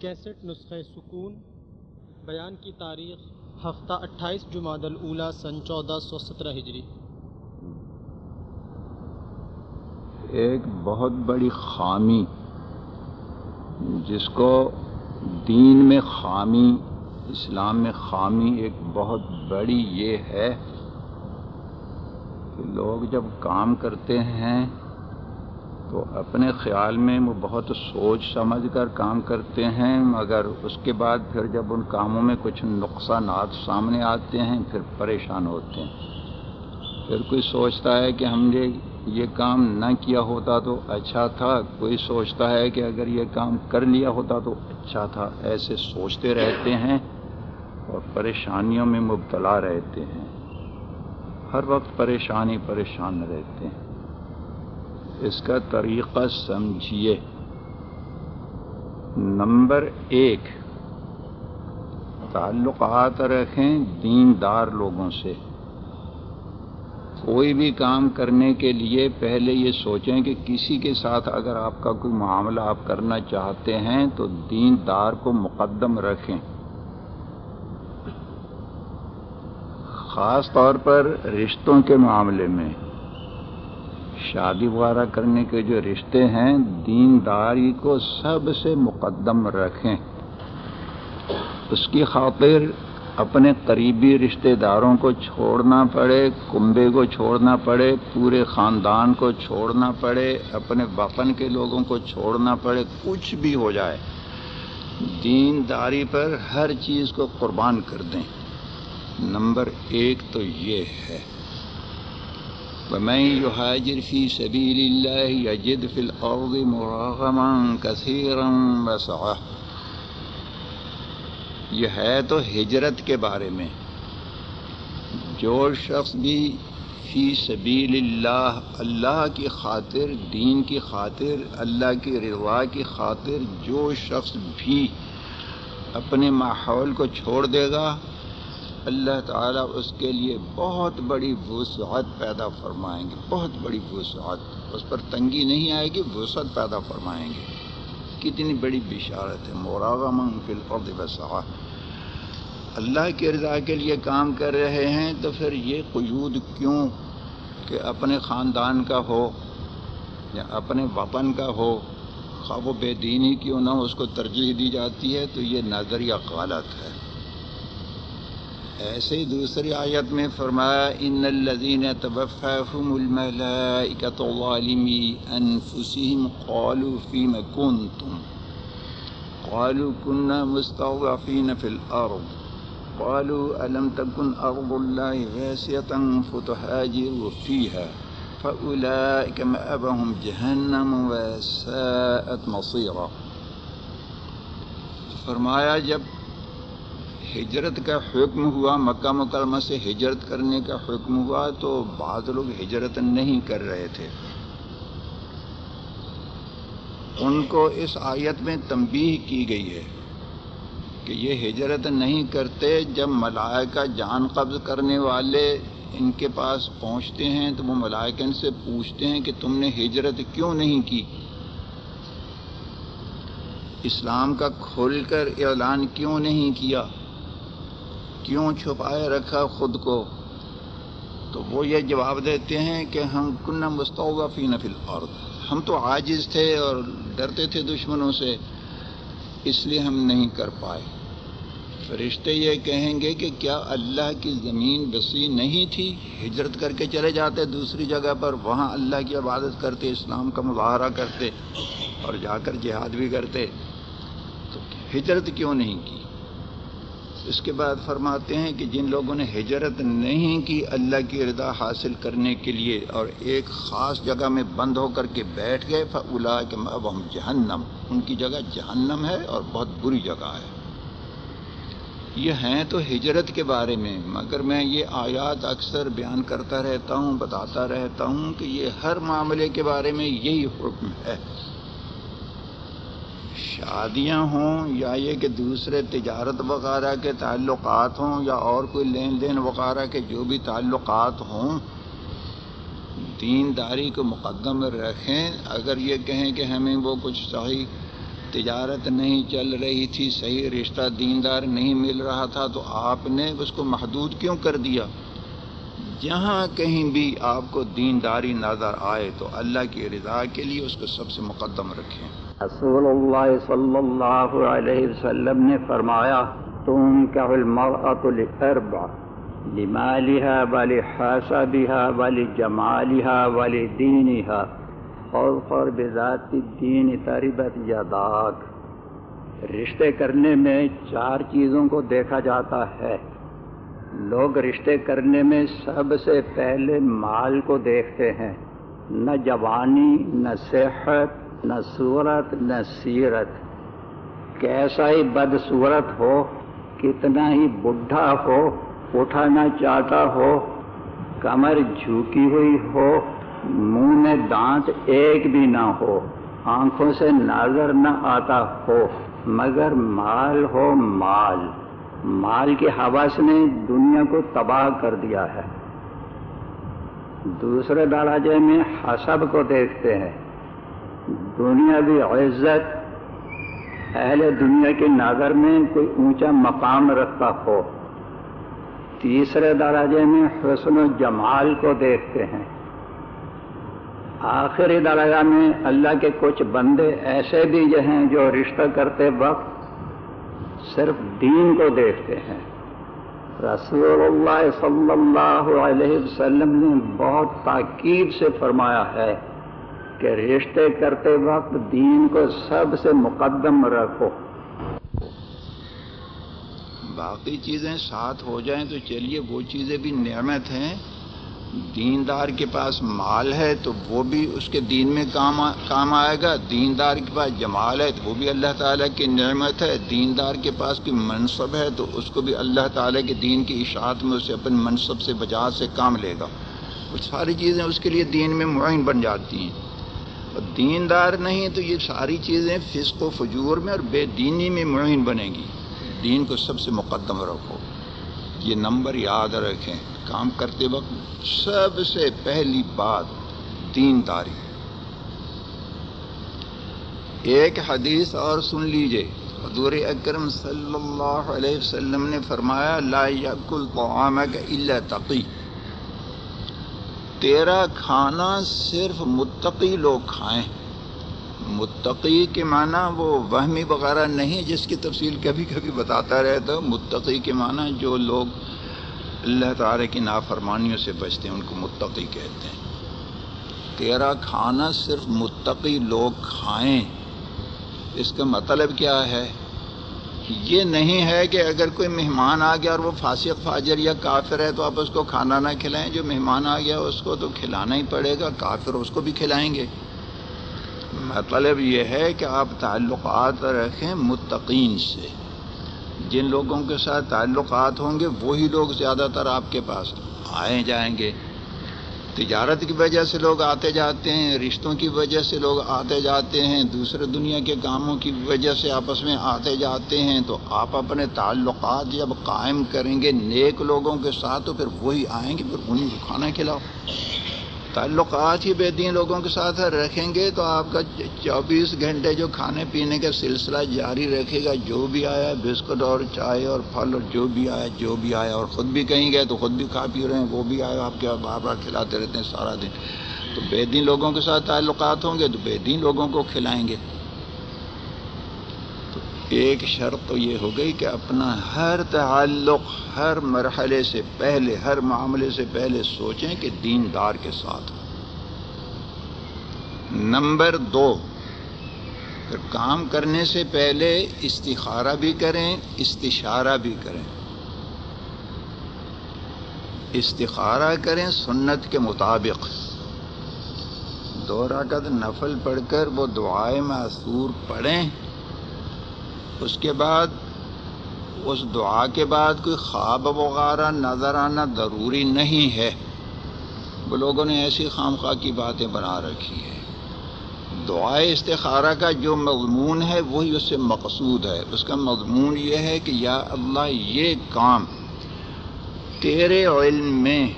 Cassette نسخہ سکون، بیان کی تاریخ، ہفتہ اٹھائیس جماعت الاولیٰ سن چودہ سو سترہ ہجری۔ ایک بہت بڑی خامی، جس کو دین میں خامی، اسلام میں خامی ایک بہت بڑی یہ ہے کہ لوگ جب کام کرتے ہیں تو اپنے خیال میں وہ بہت سوچ سمجھ کر کام کرتے ہیں، مگر اس کے بعد پھر جب ان کاموں میں کچھ نقصانات سامنے آتے ہیں، پھر پریشان ہوتے ہیں۔ پھر کوئی سوچتا ہے کہ ہم نے یہ کام نہ کیا ہوتا تو اچھا تھا، کوئی سوچتا ہے کہ اگر یہ کام کر لیا ہوتا تو اچھا تھا۔ ایسے سوچتے رہتے ہیں اور پریشانیوں میں مبتلا رہتے ہیں۔ ہر وقت پریشانی پریشان رہتے ہیں۔ اس کا طریقہ سمجھیے۔ نمبر ایک، تعلقات رکھیں دیندار لوگوں سے۔ کوئی بھی کام کرنے کے لیے پہلے یہ سوچیں کہ کسی کے ساتھ اگر آپ کا کوئی معاملہ آپ کرنا چاہتے ہیں تو دیندار کو مقدم رکھیں۔ خاص طور پر رشتوں کے معاملے میں۔ شادی وغیرہ کرنے کے جو رشتے ہیں، دینداری کو سب سے مقدم رکھیں۔ اس کی خاطر اپنے قریبی رشتہ داروں کو چھوڑنا پڑے، کنبے کو چھوڑنا پڑے، پورے خاندان کو چھوڑنا پڑے، اپنے وطن کے لوگوں کو چھوڑنا پڑے، کچھ بھی ہو جائے۔ دینداری پر ہر چیز کو قربان کر دیں۔ نمبر ایک تو یہ ہے۔ ومن يهاجر في سبيل الله يجد في الأرض مراغما كثيرا وسعة یہ ہے تو ہجرت کے بارے میں۔ جو شخص بھی فی سبیل اللہ اللہ کی خاطر، دین کی خاطر، اللہ کی رضا کی خاطر جو شخص بھی اپنے ماحول کو چھوڑ دے گا اللہ تعالیٰ اس کے لیے بہت بڑی وسعت پیدا فرمائیں گے، بہت بڑی وسعت۔ اس پر تنگی نہیں آئے گی، وسعت پیدا فرمائیں گے۔ کتنی بڑی بشارت ہے۔ موراغ فی الارض وسعہ۔ اللہ کی رضا کے لیے کام کر رہے ہیں تو پھر یہ قیود کیوں کہ اپنے خاندان کا ہو یا اپنے وطن کا ہو؟ خواب و بے دینی کیوں نہ ہو، اس کو ترجیح دی جاتی ہے تو یہ نظریہ غلط ہے۔ ایسے ہی دوسری آیت میں فرمایا، ان الذين توفاهم الملائكه ظالمي انفسهم قالوا فيما كنتم قالوا كنا مستضعفين في الارض. قالوا الم تكن ارض الله واسعه فتهاجروا فيها فاولئك مأبهم جهنم وساءت مصيرا فرمایا، جب ہجرت کا حکم ہوا، مکہ مکرمہ سے ہجرت کرنے کا حکم ہوا تو بعض لوگ ہجرت نہیں کر رہے تھے۔ ان کو اس آیت میں تنبیہ کی گئی ہے کہ یہ ہجرت نہیں کرتے، جب ملائکہ جان قبض کرنے والے ان کے پاس پہنچتے ہیں تو وہ ملائکہ ان سے پوچھتے ہیں کہ تم نے ہجرت کیوں نہیں کی؟ اسلام کا کھول کر اعلان کیوں نہیں کیا؟ کیوں چھپائے رکھا خود کو؟ تو وہ یہ جواب دیتے ہیں کہ ہم کن مستوفی نفل اور ہم تو عاجز تھے اور ڈرتے تھے دشمنوں سے، اس لیے ہم نہیں کر پائے۔ فرشتے یہ کہیں گے کہ کیا اللہ کی زمین وسیع نہیں تھی؟ ہجرت کر کے چلے جاتے دوسری جگہ پر، وہاں اللہ کی عبادت کرتے، اسلام کا مظاہرہ کرتے اور جا کر جہاد بھی کرتے۔ تو ہجرت کیوں نہیں کی؟ اس کے بعد فرماتے ہیں کہ جن لوگوں نے ہجرت نہیں کی اللہ کی رضا حاصل کرنے کے لیے اور ایک خاص جگہ میں بند ہو کر کے بیٹھ گئے فلا کہ اب ہم جہنم۔ ان کی جگہ جہنم ہے اور بہت بری جگہ ہے۔ یہ ہیں تو ہجرت کے بارے میں، مگر میں یہ آیات اکثر بیان کرتا رہتا ہوں، بتاتا رہتا ہوں کہ یہ ہر معاملے کے بارے میں یہی حکم ہے۔ شادیاں ہوں یا یہ کہ دوسرے تجارت وغیرہ کے تعلقات ہوں یا اور کوئی لین دین وغیرہ کے جو بھی تعلقات ہوں، دینداری کو مقدم رکھیں۔ اگر یہ کہیں کہ ہمیں وہ کچھ صحیح تجارت نہیں چل رہی تھی، صحیح رشتہ دیندار نہیں مل رہا تھا، تو آپ نے اس کو محدود کیوں کر دیا؟ جہاں کہیں بھی آپ کو دینداری نظر آئے تو اللہ کی رضا کے لیے اس کو سب سے مقدم رکھیں۔ رسول اللہ صلی اللہ علیہ وسلم نے فرمایا تم کیا لربع لمالها ولحسبها ولجمالها ولدينها، اور بذات الدین تربت یاداک رشتے کرنے میں چار چیزوں کو دیکھا جاتا ہے۔ لوگ رشتے کرنے میں سب سے پہلے مال کو دیکھتے ہیں۔ نہ جوانی، نہ صحت نہ صورت نہ سیرت۔ کیسا ہی بد صورت ہو، کتنا ہی بڈھا ہو، اٹھانا چاہتا ہو، کمر جھوکی ہوئی ہو، منہ میں دانت ایک بھی نہ ہو، آنکھوں سے نظر نہ آتا ہو، مگر مال ہو مال۔ مال کی حوث نے دنیا کو تباہ کر دیا ہے۔ دوسرے دراجے میں حسب کو دیکھتے ہیں۔ دنیا بھی عزت، اہل دنیا کی نظر میں کوئی اونچا مقام رکھتا ہو۔ تیسرے درجے میں حسن و جمال کو دیکھتے ہیں۔ آخری درجہ میں اللہ کے کچھ بندے ایسے بھی جو ہیں جو رشتہ کرتے وقت صرف دین کو دیکھتے ہیں۔ رسول اللہ صلی اللہ علیہ وسلم نے بہت تاکید سے فرمایا ہے کہ رشتے کرتے وقت دین کو سب سے مقدم رکھو۔ باقی چیزیں ساتھ ہو جائیں تو چلیے، وہ چیزیں بھی نعمت ہیں۔ دیندار کے پاس مال ہے تو وہ بھی اس کے دین میں کام کام آئے گا۔ دیندار کے پاس جمال ہے تو وہ بھی اللہ تعالیٰ کی نعمت ہے۔ دیندار کے پاس کوئی منصب ہے تو اس کو بھی اللہ تعالیٰ کے دین کی اشاعت میں اسے اپنے منصب سے بجا سے کام لے گا۔ وہ ساری چیزیں اس کے لیے دین میں معین بن جاتی ہیں۔ دیندار نہیں، تو یہ ساری چیزیں فسق و فجور میں اور بے دینی میں معین بنے گی۔ دین کو سب سے مقدم رکھو۔ یہ نمبر یاد رکھیں۔ کام کرتے وقت سب سے پہلی بات دین داری ایک حدیث اور سن لیجیے۔ حضور اکرم صلی اللہ علیہ وسلم نے فرمایا، لا یکل طعامک الا تقی۔ تیرا کھانا صرف متقی لوگ کھائیں۔ متقی کے معنی وہ وہمی وغیرہ نہیں جس کی تفصیل کبھی کبھی بتاتا رہتا، متقی کے معنی جو لوگ اللہ تعالی کی نافرمانیوں سے بچتے ہیں، ان کو متقی کہتے ہیں۔ تیرا کھانا صرف متقی لوگ کھائیں۔ اس کا مطلب کیا ہے؟ یہ نہیں ہے کہ اگر کوئی مہمان آ گیا اور وہ فاسق، فاجر یا کافر ہے تو آپ اس کو کھانا نہ کھلائیں۔ جو مہمان آ گیا اس کو تو کھلانا ہی پڑے گا، کافر اس کو بھی کھلائیں گے۔ مطلب یہ ہے کہ آپ تعلقات رکھیں متقین سے۔ جن لوگوں کے ساتھ تعلقات ہوں گے، وہی لوگ زیادہ تر آپ کے پاس آئے جائیں گے۔ تجارت کی وجہ سے لوگ آتے جاتے ہیں، رشتوں کی وجہ سے لوگ آتے جاتے ہیں، دوسرے دنیا کے کاموں کی وجہ سے آپس میں آتے جاتے ہیں۔ تو آپ اپنے تعلقات جب قائم کریں گے، نیک لوگوں کے ساتھ، تو پھر وہی آئیں گے، پھر انہیں کھانا کھلاؤ۔ تعلقات ہی بے دین لوگوں کے ساتھ رکھیں گے تو آپ کا چوبیس گھنٹے جو کھانے پینے کا سلسلہ جاری رکھے گا، جو بھی آیا، بسکٹ اور چائے اور پھل اور جو بھی آیا، جو بھی آیا اور خود بھی کہیں گئے تو خود بھی کھا پی رہے ہیں، وہ بھی آیا، آپ کے بار بار کھلاتے رہتے ہیں سارا دن۔ تو بے دین لوگوں کے ساتھ تعلقات ہوں گے تو بے دین لوگوں کو کھلائیں گے۔ ایک شرط تو یہ ہو گئی کہ اپنا ہر تعلق ہر مرحلے سے پہلے، ہر معاملے سے پہلے سوچیں کہ دیندار کے ساتھ۔ نمبر دو کام کرنے سے پہلے استخارہ بھی کریں، استشارہ بھی کریں۔ استخارہ کریں سنت کے مطابق۔ دو رکعت نفل پڑھ کر وہ دعائیں معصور پڑھیں۔ اس کے بعد، اس دعا کے بعد کوئی خواب وغیرہ، نظر آنا ضروری نہیں ہے۔ وہ لوگوں نے ایسی خام خواہ کی باتیں بنا رکھی ہے دعائے استخارہ کا جو مضمون ہے، وہی اس سے مقصود ہے۔ اس کا مضمون یہ ہے کہ یا اللہ، یہ کام تیرے علم میں،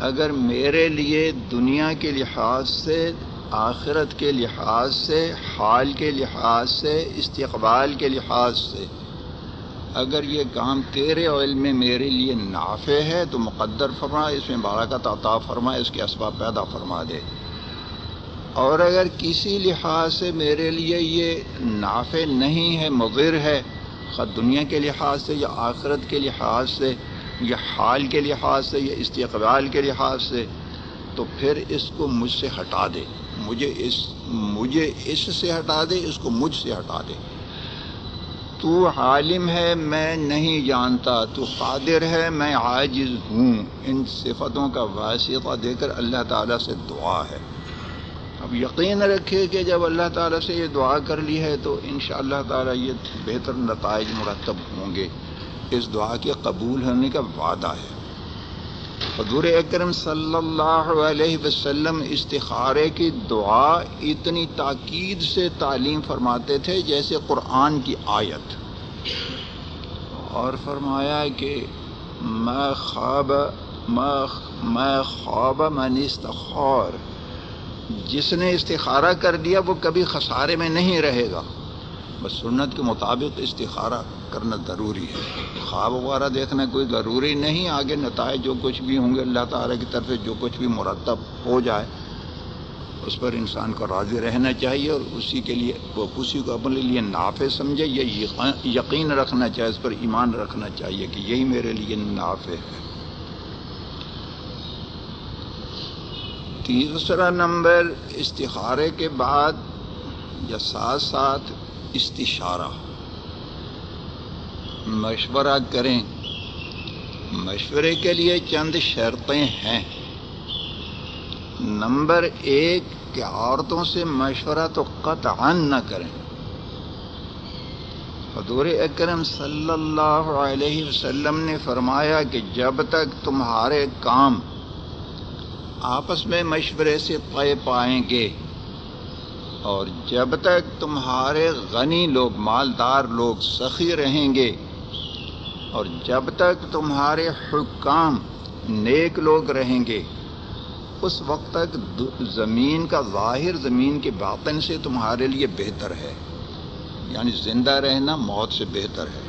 اگر میرے لیے دنیا کے لحاظ سے آخرت کے لحاظ سے، حال کے لحاظ سے، استقبال کے لحاظ سے۔ اگر یہ کام تیرے علم میں میرے لیے نافع ہے، تو مقدر فرما اس میں بارکت عطا فرما اس کے اسباب پیدا فرما دے۔ اور اگر کسی لحاظ سے میرے لیے یہ نافع نہیں ہے، مضر ہے، خود دنیا کے لحاظ سے، یا آخرت کے لحاظ سے، یا حال کے لحاظ سے، یا استقبال کے لحاظ سے، تو پھر اس کو مجھ سے ہٹا دے۔ مجھے اس مجھے اس سے ہٹا دے، اس کو مجھ سے ہٹا دے۔ تو عالم ہے، میں نہیں جانتا۔ تو قادر ہے، میں عاجز ہوں۔ ان صفتوں کا واسطہ دے کر اللہ تعالیٰ سے دعا ہے۔ اب یقین رکھے کہ جب اللہ تعالیٰ سے یہ دعا کر لی ہے تو ان شاء اللہ تعالیٰ یہ بہتر نتائج مرتب ہوں گے۔ اس دعا کے قبول ہونے کا وعدہ ہے۔ حضور اکرم صلی اللہ علیہ وسلم استخارے کی دعا اتنی تاکید سے تعلیم فرماتے تھے جیسے قرآن کی آیت۔ اور فرمایا کہ میں خواب میں خواب من استخار۔ جس نے استخارہ کر دیا وہ کبھی خسارے میں نہیں رہے گا۔ بس سنت کے مطابق استخارہ کرنا ضروری ہے۔ خواب وغیرہ دیکھنا کوئی ضروری نہیں، آگے نتائج جو کچھ بھی ہوں گے، اللہ تعالیٰ کی طرف سے جو کچھ بھی مرتب ہو جائے، اس پر انسان کو راضی رہنا چاہیے اور اسی کے لیے وہ اسی کو اپنے لیے نافع سمجھے یا یقین رکھنا چاہیے، اس پر ایمان رکھنا چاہیے کہ یہی میرے لیے نافع ہے۔ تیسرا نمبر، استخارے کے بعد یا ساتھ ساتھ استشارہ۔ مشورہ کریں۔ مشورے کے لیے چند شرطیں ہیں۔ نمبر ایک، کہ عورتوں سے مشورہ تو قطعا نہ کریں۔ حضور اکرم صلی اللہ علیہ وسلم نے فرمایا کہ جب تک تمہارے کام آپس میں مشورے سے طے پائیں گے اور جب تک تمہارے غنی لوگ، مالدار لوگ سخی رہیں گے، اور جب تک تمہارے حکام نیک لوگ رہیں گے، اس وقت تک زمین کا ظاہر زمین کے باطن سے تمہارے لیے بہتر ہے۔ یعنی زندہ رہنا موت سے بہتر ہے۔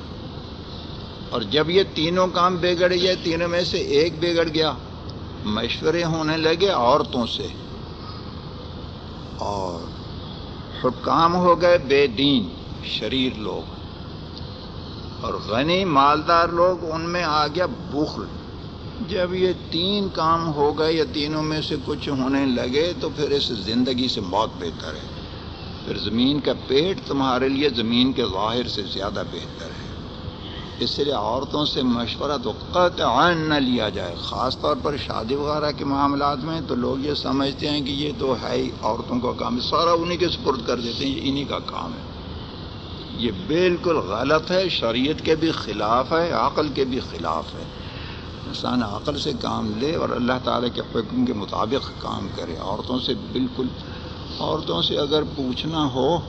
اور جب یہ تینوں کام بگڑ گئے، تینوں میں سے ایک بگڑ گیا، مشورے ہونے لگے عورتوں سے۔ اور حکام ہو گئے بے دین، شریر لوگ۔ اور غنی مالدار لوگ ان میں آ گیا بخل۔ جب یہ تین کام ہو گئے یا تینوں میں سے کچھ ہونے لگے تو پھر اس زندگی سے بہت بہتر ہے۔ پھر زمین کا پیٹ تمہارے لیے زمین کے ظاہر سے زیادہ بہتر ہے۔ اس لیے عورتوں سے مشورہ تو قطعا نہ لیا جائے، خاص طور پر شادی وغیرہ کے معاملات میں تو لوگ یہ سمجھتے ہیں کہ یہ تو ہے ہی عورتوں کا کام ہے سارا انہیں کے سپرد کر دیتے ہیں، یہ انہیں کا کام ہے۔ یہ بالکل غلط ہے، شریعت کے بھی خلاف ہے، عقل کے بھی خلاف ہے۔ انسان عقل سے کام لے اور اللہ تعالیٰ کے حکم کے مطابق کام کرے۔ عورتوں سے بالکل، عورتوں سے اگر پوچھنا ہو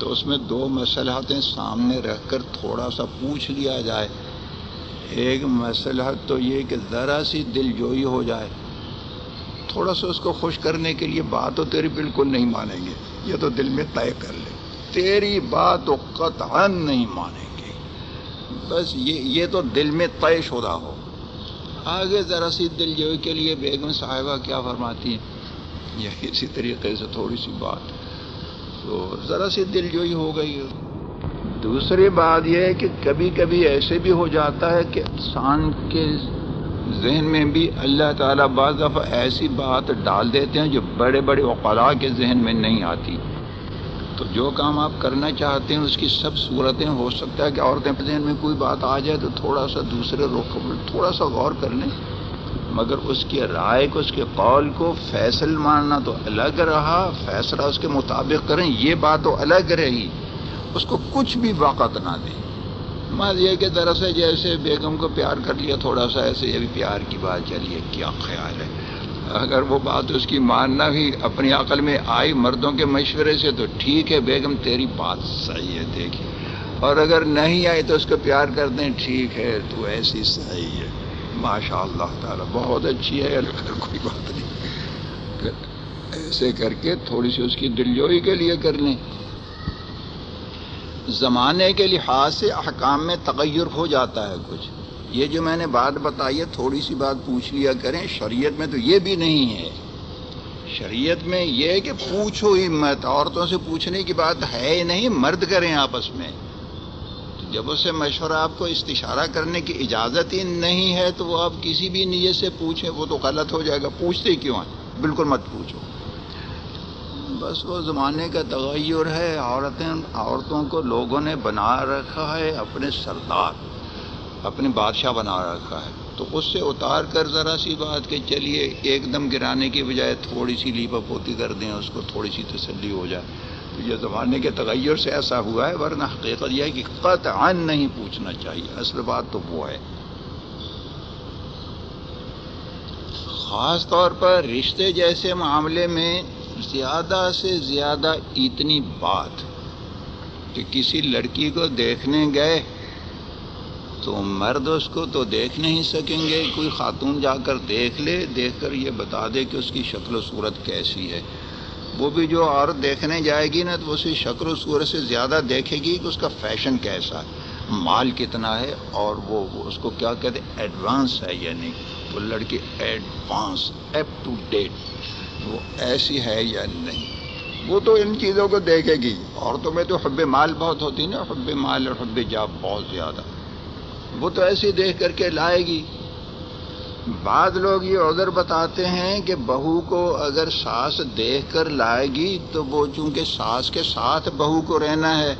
تو اس میں دو مسلحتیں سامنے رکھ کر تھوڑا سا پوچھ لیا جائے۔ ایک مسلحت تو یہ کہ ذرا سی دل جوئی ہو جائے۔ تھوڑا سا اس کو خوش کرنے کے لیے بات تو تیری بالکل نہیں مانیں گے، یہ تو دل میں طے کر لے۔ تیری بات و قطعا نہیں مانیں گے۔ بس یہ یہ تو دل میں طے شدہ ہو۔ آگے ذرا سی دل جوئی کے لیے بیگم صاحبہ کیا فرماتی ہیں؟ یا اسی طریقے سے تھوڑی سی بات۔ تو ذرا سی دل جوئی ہو گئی۔ دوسری بات یہ ہے کہ کبھی کبھی ایسے بھی ہو جاتا ہے کہ انسان کے ذہن میں بھی اللہ تعالیٰ بعض دفعہ ایسی بات ڈال دیتے ہیں جو بڑے بڑے وقلاء کے ذہن میں نہیں آتی۔ تو جو کام آپ کرنا چاہتے ہیں، اس کی سب صورتیں، ہو سکتا ہے کہ عورتیں ذہن میں کوئی بات آ جائے تو تھوڑا سا دوسرے رخ، تھوڑا سا غور کر لیں۔ مگر اس کی رائے کو، اس کے قول کو فیصل ماننا تو الگ رہا، فیصلہ اس کے مطابق کریں، یہ بات تو الگ رہی۔ اس کو کچھ بھی وقت نہ دیں۔ مان یہ کہ دراصل جیسے بیگم کو پیار کر لیا، تھوڑا سا ایسے یہ بھی پیار کی بات چلیے کیا خیال ہے۔ اگر وہ بات اس کی ماننا بھی اپنی عقل میں آئی مردوں کے مشورے سے تو ٹھیک ہے، بیگم تیری بات صحیح ہے دیکھیے اور اگر نہیں آئی تو اس کو پیار کر دیں، ٹھیک ہے، تو ایسی صحیح ہے۔ ماشاء اللہ تعالیٰ، بہت اچھی ہے کوئی بات نہیں۔ ایسے کر کے تھوڑی سی اس کی دلجوئی کے لیے کر لیں۔ زمانے کے لحاظ سے احکام میں تغیر ہو جاتا ہے کچھ۔ یہ جو میں نے بات بتائی ہے، تھوڑی سی بات پوچھ لیا کریں، شریعت میں تو یہ بھی نہیں ہے۔ شریعت میں یہ کہ پوچھو ہی مت عورتوں سے پوچھنے کی بات ہے ہی نہیں، مرد کریں آپس میں۔ جب اس سے مشورہ آپ کو استشارہ کرنے کی اجازت ہی نہیں ہے تو وہ آپ کسی بھی نیت سے پوچھیں، وہ تو غلط ہو جائے گا۔ پوچھتے کیوں ہیں؟ بالکل مت پوچھو۔ بس وہ زمانے کا تغیر ہے۔ عورتیں، عورتوں کو لوگوں نے بنا رکھا ہے، اپنے سردار اپنے بادشاہ بنا رکھا ہے۔ تو اس سے اتار کر ذرا سی بات کہ چلیے، ایک دم گرانے کی بجائے تھوڑی سی لیپا پوتی کر دیں، اس کو تھوڑی سی تسلی ہو جائے۔ یہ زمانے کے تغیر سے ایسا ہوا ہے، ورنہ حقیقت یہ ہے کہ قطعا نہیں پوچھنا چاہیے۔ اصل بات تو وہ ہے۔ خاص طور پر رشتے جیسے معاملے میں زیادہ سے زیادہ اتنی بات کہ کسی لڑکی کو دیکھنے گئے تو مرد اس کو تو دیکھ نہیں سکیں گے۔ کوئی خاتون جا کر دیکھ لے، دیکھ کر یہ بتا دے کہ اس کی شکل و صورت کیسی ہے۔ وہ بھی جو عورت دیکھنے جائے گی نا، تو اسی شکل و صورت سے زیادہ دیکھے گی کہ اس کا فیشن کیسا ہے، مال کتنا ہے اور وہ اس کو کیا کہتے ہیں ایڈوانس ہے یا نہیں وہ لڑکی ایڈوانس اپ ٹو ڈیٹ وہ ایسی ہے یا نہیں۔ وہ تو ان چیزوں کو دیکھے گی۔ عورتوں میں تو حب مال بہت ہوتی نا، حب مال اور حب جاب بہت زیادہ۔ وہ تو ایسی دیکھ کر کے لائے گی۔ بعض لوگ یہ عذر بتاتے ہیں کہ بہو کو اگر ساس دیکھ کر لائے گی تو وہ چونکہ ساس کے ساتھ بہو کو رہنا ہے۔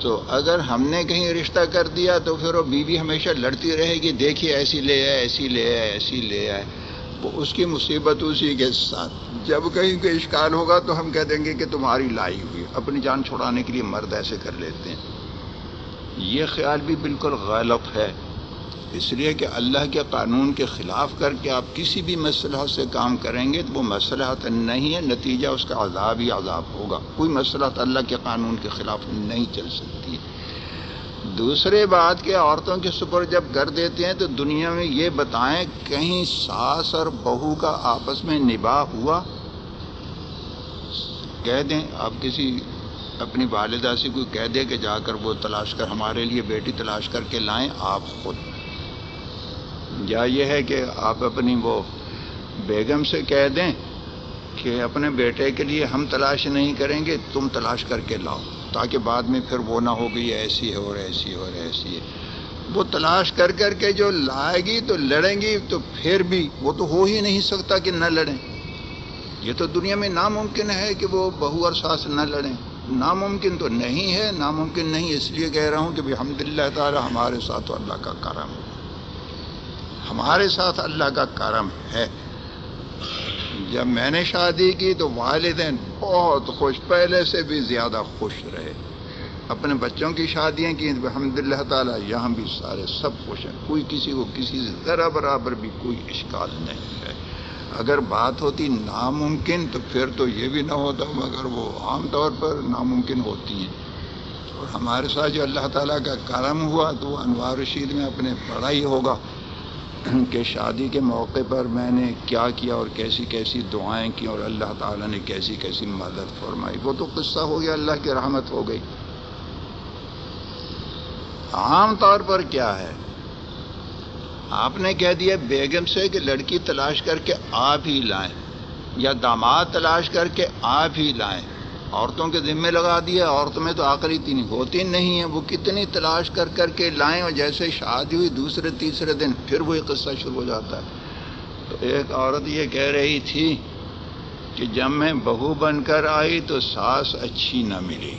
تو اگر ہم نے کہیں رشتہ کر دیا تو پھر وہ بیوی ہمیشہ لڑتی رہے گی، دیکھیے ایسی لے آئے، ایسی لے آئے، ایسی لے آئے۔ وہ اس کی مصیبت اسی کے ساتھ۔ جب کہیں کوئی اشکال ہوگا تو ہم کہہ دیں گے کہ تمہاری لائی ہوئی، اپنی جان چھوڑانے کے لیے مرد ایسے کر لیتے ہیں۔ یہ خیال بھی بالکل غلط ہے۔ اس لیے کہ اللہ کے قانون کے خلاف کر کے آپ کسی بھی مسئلہ سے کام کریں گے تو وہ مسئلہ نہیں ہے، نتیجہ اس کا عذاب ہی عذاب ہوگا۔ کوئی مسئلہ اللہ کے قانون کے خلاف نہیں چل سکتی۔ دوسرے بات کہ عورتوں کے سپر جب کر دیتے ہیں تو دنیا میں یہ بتائیں، کہیں ساس اور بہو کا آپس میں نباہ ہوا؟ کہہ دیں، آپ کسی اپنی والدہ سے کوئی کہہ دے کہ جا کر وہ تلاش کر، ہمارے لیے بیٹی تلاش کر کے لائیں، آپ خود یا یہ ہے کہ آپ اپنی وہ بیگم سے کہہ دیں کہ اپنے بیٹے کے لیے ہم تلاش نہیں کریں گے، تم تلاش کر کے لاؤ، تاکہ بعد میں پھر وہ نہ ہو گئی ایسی ہے اور ایسی اور ایسی ہے۔ وہ تلاش کر کر کے جو لائے گی تو لڑیں گی، تو پھر بھی وہ تو ہو ہی نہیں سکتا کہ نہ لڑیں۔ یہ تو دنیا میں ناممکن ہے کہ وہ بہو اور ساس نہ لڑیں۔ ناممکن تو نہیں ہے، ناممکن نہیں، اس لیے کہہ رہا ہوں کہ الحمد للہ تعالیٰ ہمارے ساتھ اللہ کا کرم۔ ہمارے ساتھ اللہ کا کرم ہے۔ جب میں نے شادی کی تو والدین بہت خوش، پہلے سے بھی زیادہ خوش رہے۔ اپنے بچوں کی شادیاں کی الحمد للہ تعالیٰ یہاں بھی سارے سب خوش ہیں۔ کوئی کسی کو کسی سے ذرا برابر بھی کوئی اشکال نہیں ہے۔ اگر بات ہوتی ناممکن تو پھر تو یہ بھی نہ ہوتا، مگر وہ عام طور پر ناممکن ہوتی ہیں۔ اور ہمارے ساتھ جو اللہ تعالیٰ کا کرم ہوا تو وہ انوار رشید میں اپنے پڑھا ہی ہوگا۔ کہ شادی کے موقع پر میں نے کیا کیا اور کیسی کیسی دعائیں کی اور اللہ تعالیٰ نے کیسی کیسی مدد فرمائی۔ وہ تو قصہ ہو گیا، اللہ کی رحمت ہو گئی۔ عام طور پر کیا ہے؟ آپ نے کہہ دیا بیگم سے کہ لڑکی تلاش کر کے آپ ہی لائیں یا داماد تلاش کر کے آپ ہی لائیں۔ عورتوں کے ذمے لگا دیا عورتوں میں تو آخری تین ہوتی نہیں ہیں۔ وہ کتنی تلاش کر کر کے لائیں اور جیسے شادی ہوئی دوسرے، تیسرے دن پھر وہی قصہ شروع ہو جاتا ہے۔ تو ایک عورت یہ کہہ رہی تھی کہ جب میں بہو بن کر آئی تو ساس اچھی نہ ملی۔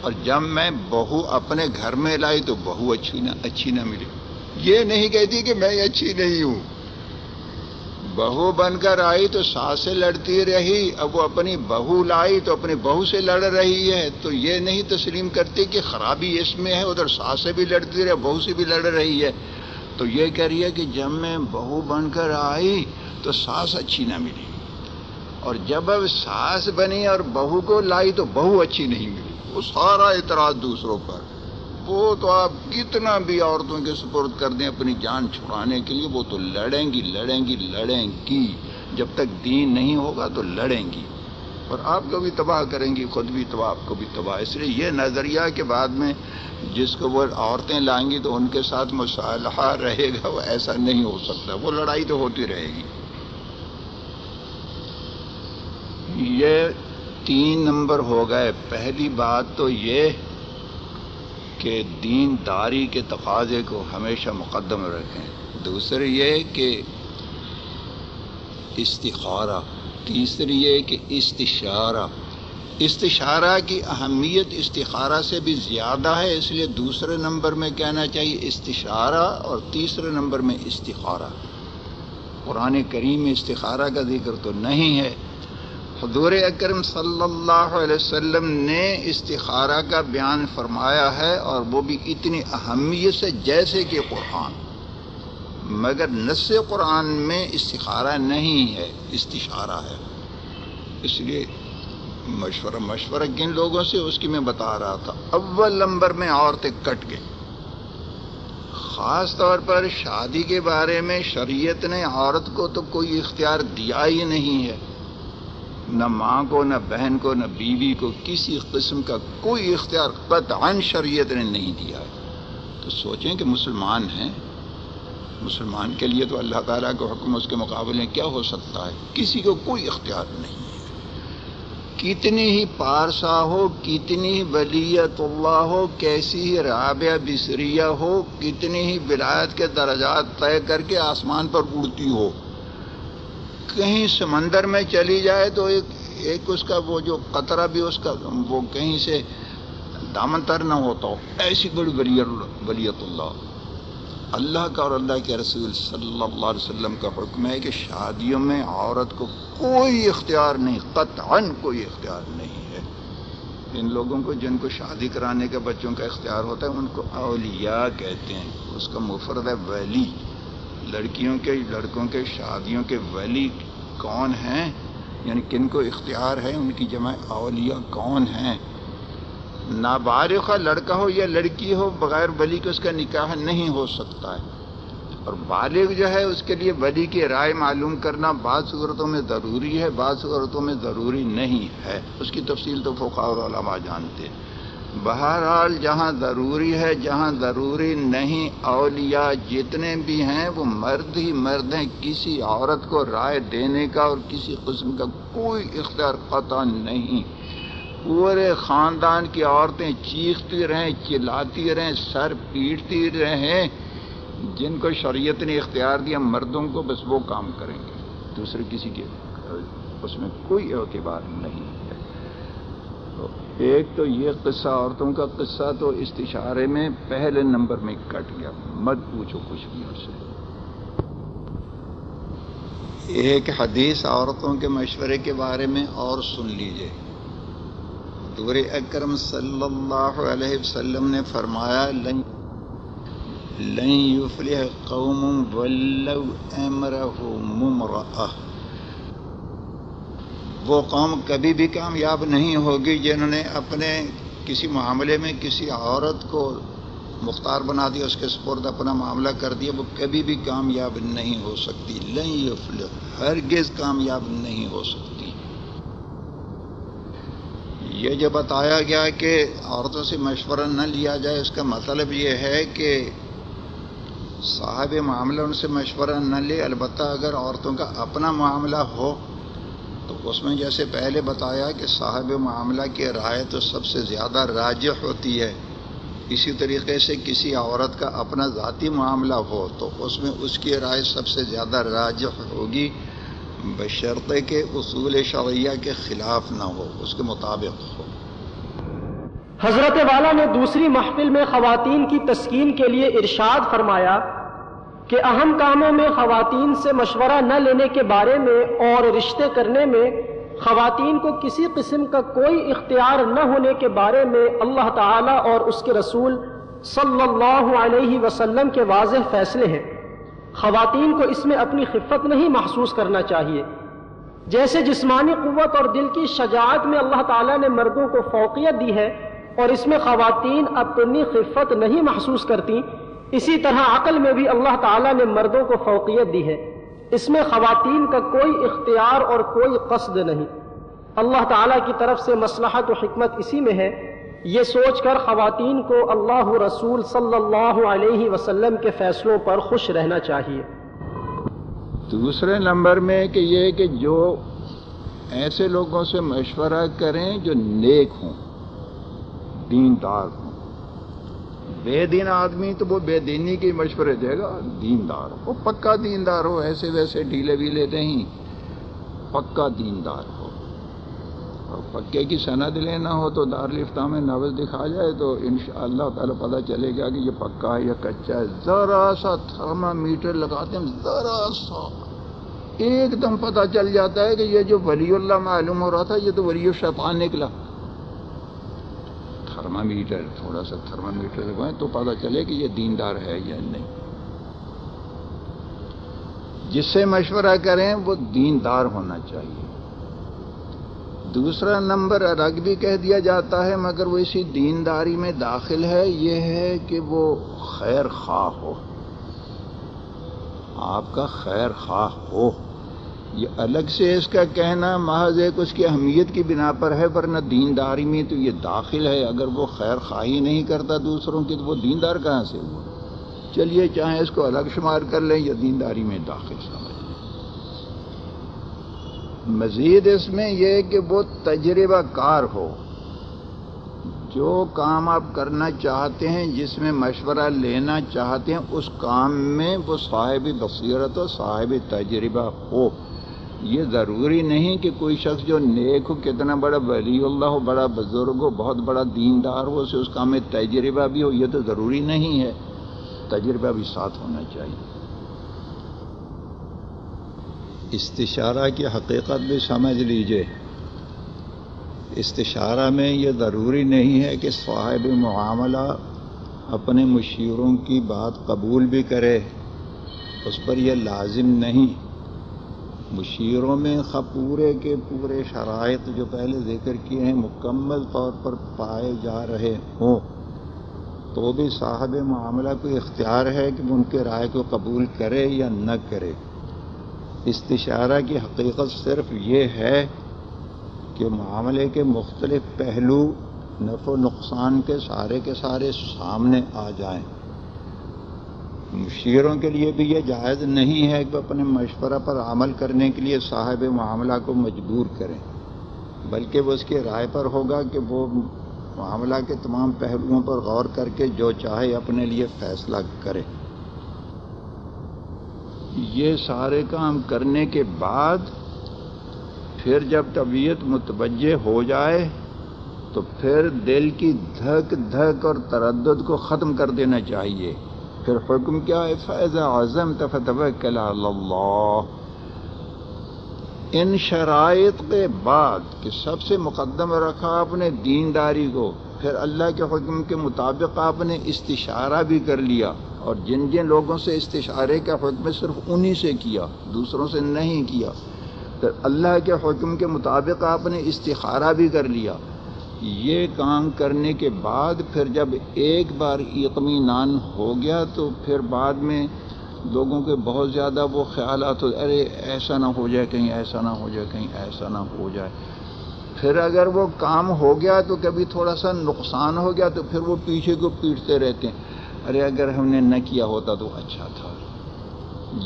اور جب میں بہو اپنے گھر میں لائی تو بہو اچھی نہ اچھی نہ ملی۔ یہ نہیں کہتی کہ میں اچھی نہیں ہوں۔ بہو بن کر آئی تو ساس سے لڑتی رہی، اب وہ اپنی بہو لائی تو اپنی بہو سے لڑ رہی ہے۔ تو یہ نہیں تسلیم کرتی کہ خرابی اس میں ہے، ادھر ساس سے بھی لڑتی رہے بہو سے بھی لڑ رہی ہے۔ تو یہ کہہ رہی ہے کہ جب میں بہو بن کر آئی تو ساس اچھی نہ ملی۔ اور جب اب ساس بنی اور بہو کو لائی تو بہو اچھی نہیں ملی۔ وہ سارا اعتراض دوسروں پر۔ وہ تو آپ کتنا بھی عورتوں کے سپرد کر دیں اپنی جان چھڑانے کے لیے، وہ تو لڑیں گی لڑیں گی لڑیں گی۔ جب تک دین نہیں ہوگا تو لڑیں گی۔ اور آپ کو بھی تباہ کریں گی، خود بھی تباہ آپ کو بھی تباہ۔ اس لیے یہ نظریہ کے بعد میں جس کو وہ عورتیں لائیں گی تو ان کے ساتھ مصالحہ رہے گا، وہ ایسا نہیں ہو سکتا۔ وہ لڑائی تو ہوتی رہے گی۔ یہ تین نمبر ہو گئے۔ پہلی بات تو یہ کہ دین داری کے تقاضے کو ہمیشہ مقدم رکھیں۔ دوسرے یہ کہ استخارہ، تیسری یہ کہ استشارہ۔ استشارہ کی اہمیت استخارہ سے بھی زیادہ ہے، اس لیے دوسرے نمبر میں کہنا چاہیے استشارہ اور تیسرے نمبر میں استخارہ۔ قرآن کریم میں استخارہ کا ذکر تو نہیں ہے حضور اکرم صلی اللہ علیہ وسلم نے استخارہ کا بیان فرمایا ہے اور وہ بھی اتنی اہمیت سے جیسے کہ قرآن۔ مگر نس قرآن میں استخارہ نہیں ہے، استشارہ ہے۔ اس لیے مشورہ مشورہ کن لوگوں سے؟ اس کی میں بتا رہا تھا۔ اول نمبر میں عورتیں کٹ گئی خاص طور پر شادی کے بارے میں شریعت نے عورت کو تو کوئی اختیار دیا ہی نہیں ہے۔ نہ ماں کو، نہ بہن کو، نہ بیوی کو کسی قسم کا کوئی اختیار قطعا شریعت نے نہیں دیا تو سوچیں کہ مسلمان ہیں۔ مسلمان کے لیے تو اللہ تعالیٰ کا حکم اس کے مقابلے کیا ہو سکتا ہے؟ کسی کو کوئی اختیار نہیں ہے۔ کتنی ہی پارسا ہو، کتنی ہی ولیت اللہ ہو، کیسی ہی رابعہ بسریہ ہو، کتنی ہی ولایت کے درجات طے کر کے آسمان پر اڑتی ہو۔ کہیں سمندر میں چلی جائے تو ایک ایک اس کا وہ جو قطرہ بھی اس کا وہ کہیں سے دامن تر نہ ہوتا ہو۔ ایسی بڑی ولیت اللہ۔ اللہ کا اور اللہ کے رسول صلی اللہ علیہ وسلم کا حکم ہے کہ شادیوں میں عورت کو کوئی اختیار نہیں، قطعا کوئی اختیار نہیں ہے۔ ان لوگوں کو جن کو شادی کرانے کے بچوں کا اختیار ہوتا ہے، ان کو اولیاء کہتے ہیں۔ اس کا مفرد ہے ولی۔ لڑکیوں کے، لڑکوں کے، شادیوں کے ولی کون ہیں؟ یعنی کن کو اختیار ہے ان کی جمع اولیاء کون ہیں؟ نابالغ لڑکا ہو یا لڑکی ہو، بغیر ولی کے اس کا نکاح نہیں ہو سکتا ہے۔ اور بالغ جو ہے، اس کے لیے ولی کی رائے معلوم کرنا بعض صورتوں میں ضروری ہے، بعض صورتوں میں ضروری نہیں ہے۔ اس کی تفصیل تو فقہ علماء جانتے ہیں۔ بہرحال جہاں ضروری ہے، جہاں ضروری نہیں، اولیاء جتنے بھی ہیں، وہ مرد ہی مرد ہیں۔ کسی عورت کو رائے دینے کا اور کسی قسم کا کوئی اختیار قطع نہیں۔ پورے خاندان کی عورتیں چیختی رہیں، چلاتی رہیں، سر پیٹتی رہیں۔ جن کو شریعت نے اختیار دیا، مردوں کو بس وہ کام کریں گے۔ دوسرے کسی کے اس میں کوئی اعتبار نہیں ہے۔ ایک تو یہ قصہ عورتوں کا قصہ تو استشارے میں پہلے نمبر میں کٹ گیا۔ مت پوچھو کچھ بھی ان سے۔ ایک حدیث عورتوں کے مشورے کے بارے میں اور سن لیجیے۔ دور اکرم صلی اللہ علیہ وسلم نے فرمایا، لن يفلح قوم ولو امرہ ممرأہ وہ قوم کبھی بھی کامیاب نہیں ہوگی جنہوں نے اپنے کسی معاملے میں کسی عورت کو مختار بنا دیا، اس کے سپرد اپنا معاملہ کر دیا، وہ کبھی بھی کامیاب نہیں ہو سکتی۔ لن یفلح، ہرگز کامیاب نہیں ہو سکتی۔ یہ جو بتایا گیا کہ عورتوں سے مشورہ نہ لیا جائے، اس کا مطلب یہ ہے کہ صاحب معاملہ ان سے مشورہ نہ لے۔ البتہ اگر عورتوں کا اپنا معاملہ ہو تو اس میں جیسے پہلے بتایا کہ صاحب معاملہ کی رائے تو سب سے زیادہ راجح ہوتی ہے۔ اسی طریقے سے کسی عورت کا اپنا ذاتی معاملہ ہو تو اس میں اس کی رائے سب سے زیادہ راجح ہوگی بشرطے کے اصول شرعیہ کے خلاف نہ ہو، اس کے مطابق ہو۔ حضرت والا نے دوسری محفل میں خواتین کی تسکین کے لیے ارشاد فرمایا کہ اہم کاموں میں خواتین سے مشورہ نہ لینے کے بارے میں اور رشتے کرنے میں خواتین کو کسی قسم کا کوئی اختیار نہ ہونے کے بارے میں اللہ تعالی اور اس کے رسول صلی اللہ علیہ وسلم کے واضح فیصلے ہیں۔ خواتین کو اس میں اپنی خفت نہیں محسوس کرنا چاہیے۔ جیسے جسمانی قوت اور دل کی شجاعت میں اللہ تعالیٰ نے مردوں کو فوقیت دی ہے اور اس میں خواتین اپنی خفت نہیں محسوس کرتی اسی طرح عقل میں بھی اللہ تعالیٰ نے مردوں کو فوقیت دی ہے۔ اس میں خواتین کا کوئی اختیار اور کوئی قصد نہیں۔ اللہ تعالیٰ کی طرف سے مصلحت و حکمت اسی میں ہے۔ یہ سوچ کر خواتین کو اللہ رسول صلی اللہ علیہ وسلم کے فیصلوں پر خوش رہنا چاہیے۔ دوسرے نمبر میں کہ یہ کہ جو ایسے لوگوں سے مشورہ کریں جو نیک ہوں۔ دیندار ہوں بے دین آدمی تو وہ بے دینی کے مشورے دے گا۔ دیندار وہ پکا دیندار ہو، ایسے ویسے ڈھیلے ویلے نہیں پکا دیندار ہو۔ اور پکے کی سند لینا ہو تو دارالفتہ میں نوز دکھا جائے تو ان شاء اللہ تعالیٰ پتہ چلے گا کہ یہ پکا ہے یا کچا ہے۔ ذرا سا تھرما میٹر لگاتے ہیں، ذرا سا۔ ایک دم پتہ چل جاتا ہے کہ یہ جو ولی اللہ معلوم ہو رہا تھا، یہ تو ولی الشیطان نکلا۔ تھرما میٹر تھوڑا سا تھرما میٹر لگوائیں تو پتہ چلے کہ یہ دیندار ہے یا نہیں۔ جس سے مشورہ کریں وہ دیندار ہونا چاہیے۔ دوسرا نمبر الگ بھی کہہ دیا جاتا ہے، مگر وہ اسی دینداری میں داخل ہے، یہ ہے کہ وہ خیر خواہ ہو۔ آپ کا خیر خواہ ہو۔ یہ الگ سے اس کا کہنا محض ایک اس کی اہمیت کی بنا پر ہے، ورنہ دینداری میں تو یہ داخل ہے۔ اگر وہ خیر خواہی نہیں کرتا دوسروں کی، تو وہ دیندار کہاں سے ہوا؟ چلیے، چاہے اس کو الگ شمار کر لیں یا دینداری میں داخل سمجھ لیں۔ مزید اس میں یہ کہ وہ تجربہ کار ہو۔ جو کام آپ کرنا چاہتے ہیں، جس میں مشورہ لینا چاہتے ہیں، اس کام میں وہ صاحب بصیرت و صاحب تجربہ ہو۔ یہ ضروری نہیں کہ کوئی شخص جو نیک ہو، کتنا بڑا ولی اللہ ہو، بڑا بزرگ ہو، بہت بڑا دیندار ہو، اسے اس کام میں تجربہ بھی ہو، یہ تو ضروری نہیں ہے۔ تجربہ بھی ساتھ ہونا چاہیے۔ استشارہ کی حقیقت بھی سمجھ لیجیے۔ استشارہ میں یہ ضروری نہیں ہے کہ صاحب معاملہ اپنے مشیروں کی بات قبول بھی کرے، اس پر یہ لازم نہیں۔ مشیروں میں پورے کے پورے شرائط جو پہلے ذکر کیے ہیں مکمل طور پر پائے جا رہے ہوں۔ تو بھی صاحب معاملہ کو اختیار ہے کہ وہ ان کے رائے کو قبول کرے یا نہ کرے؟ استشارہ کی حقیقت صرف یہ ہے کہ معاملے کے مختلف پہلو نفع و نقصان کے سارے کے سارے سامنے آ جائیں۔ مشیروں کے لیے بھی یہ جائز نہیں ہے کہ اپنے مشورہ پر عمل کرنے کے لیے صاحب معاملہ کو مجبور کریں، بلکہ وہ اس کی رائے پر ہوگا کہ وہ معاملہ کے تمام پہلوؤں پر غور کر کے جو چاہے اپنے لیے فیصلہ کرے۔ یہ سارے کام کرنے کے بعد پھر جب طبیعت متوجہ ہو جائے تو پھر دل کی دھک دھک اور تردد کو ختم کر دینا چاہیے۔ پھر حکم کیا ہے؟ فیض اعظم تفتوکل اللہ ان شرائط کے بعد کہ سب سے مقدم رکھا اپنے دینداری کو، پھر اللہ کے حکم کے مطابق آپ نے استشارہ بھی کر لیا۔ اور جن جن لوگوں سے استشارے کا حکم صرف انہی سے کیا، دوسروں سے نہیں کیا۔ پھر اللہ کے حکم کے مطابق آپ نے استخارہ بھی کر لیا۔ یہ کام کرنے کے بعد پھر جب ایک بار اطمینان ہو گیا تو پھر بعد میں لوگوں کے بہت زیادہ وہ خیالات ہو ارے ایسا نہ ہو جائے کہیں، ایسا نہ ہو جائے کہیں، ایسا نہ ہو جائے۔ پھر اگر وہ کام ہو گیا تو کبھی تھوڑا سا نقصان ہو گیا تو پھر وہ پیچھے کو پیٹتے رہتے ہیں۔ ارے اگر ہم نے نہ کیا ہوتا تو اچھا تھا۔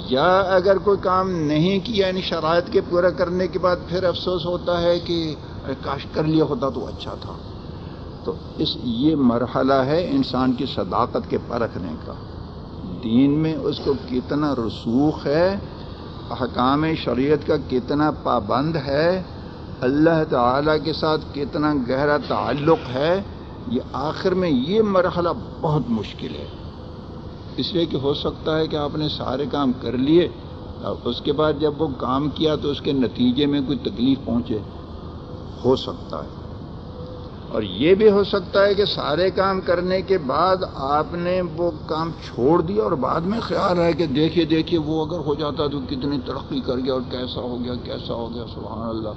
یا اگر کوئی کام نہیں کیا یعنی شرائط کے پورا کرنے کے بعد پھر افسوس ہوتا ہے کہ کاش کر لیا ہوتا تو اچھا تھا۔ تو اس یہ مرحلہ ہے انسان کی صداقت کے پرکھنے کا۔ دین میں اس کو کتنا رسوخ ہے، احکام شریعت کا کتنا پابند ہے، اللہ تعالی کے ساتھ کتنا گہرا تعلق ہے، یہ آخر میں یہ مرحلہ بہت مشکل ہے۔ اس لیے کہ ہو سکتا ہے کہ آپ نے سارے کام کر لیے اور اس کے بعد جب وہ کام کیا تو اس کے نتیجے میں کوئی تکلیف پہنچے۔ ہو سکتا ہے۔ اور یہ بھی ہو سکتا ہے کہ سارے کام کرنے کے بعد آپ نے وہ کام چھوڑ دیا اور بعد میں خیال ہے کہ دیکھیے دیکھیے وہ اگر ہو جاتا تو کتنی ترقی کر گیا اور کیسا ہو گیا، کیسا ہو گیا، سبحان اللہ۔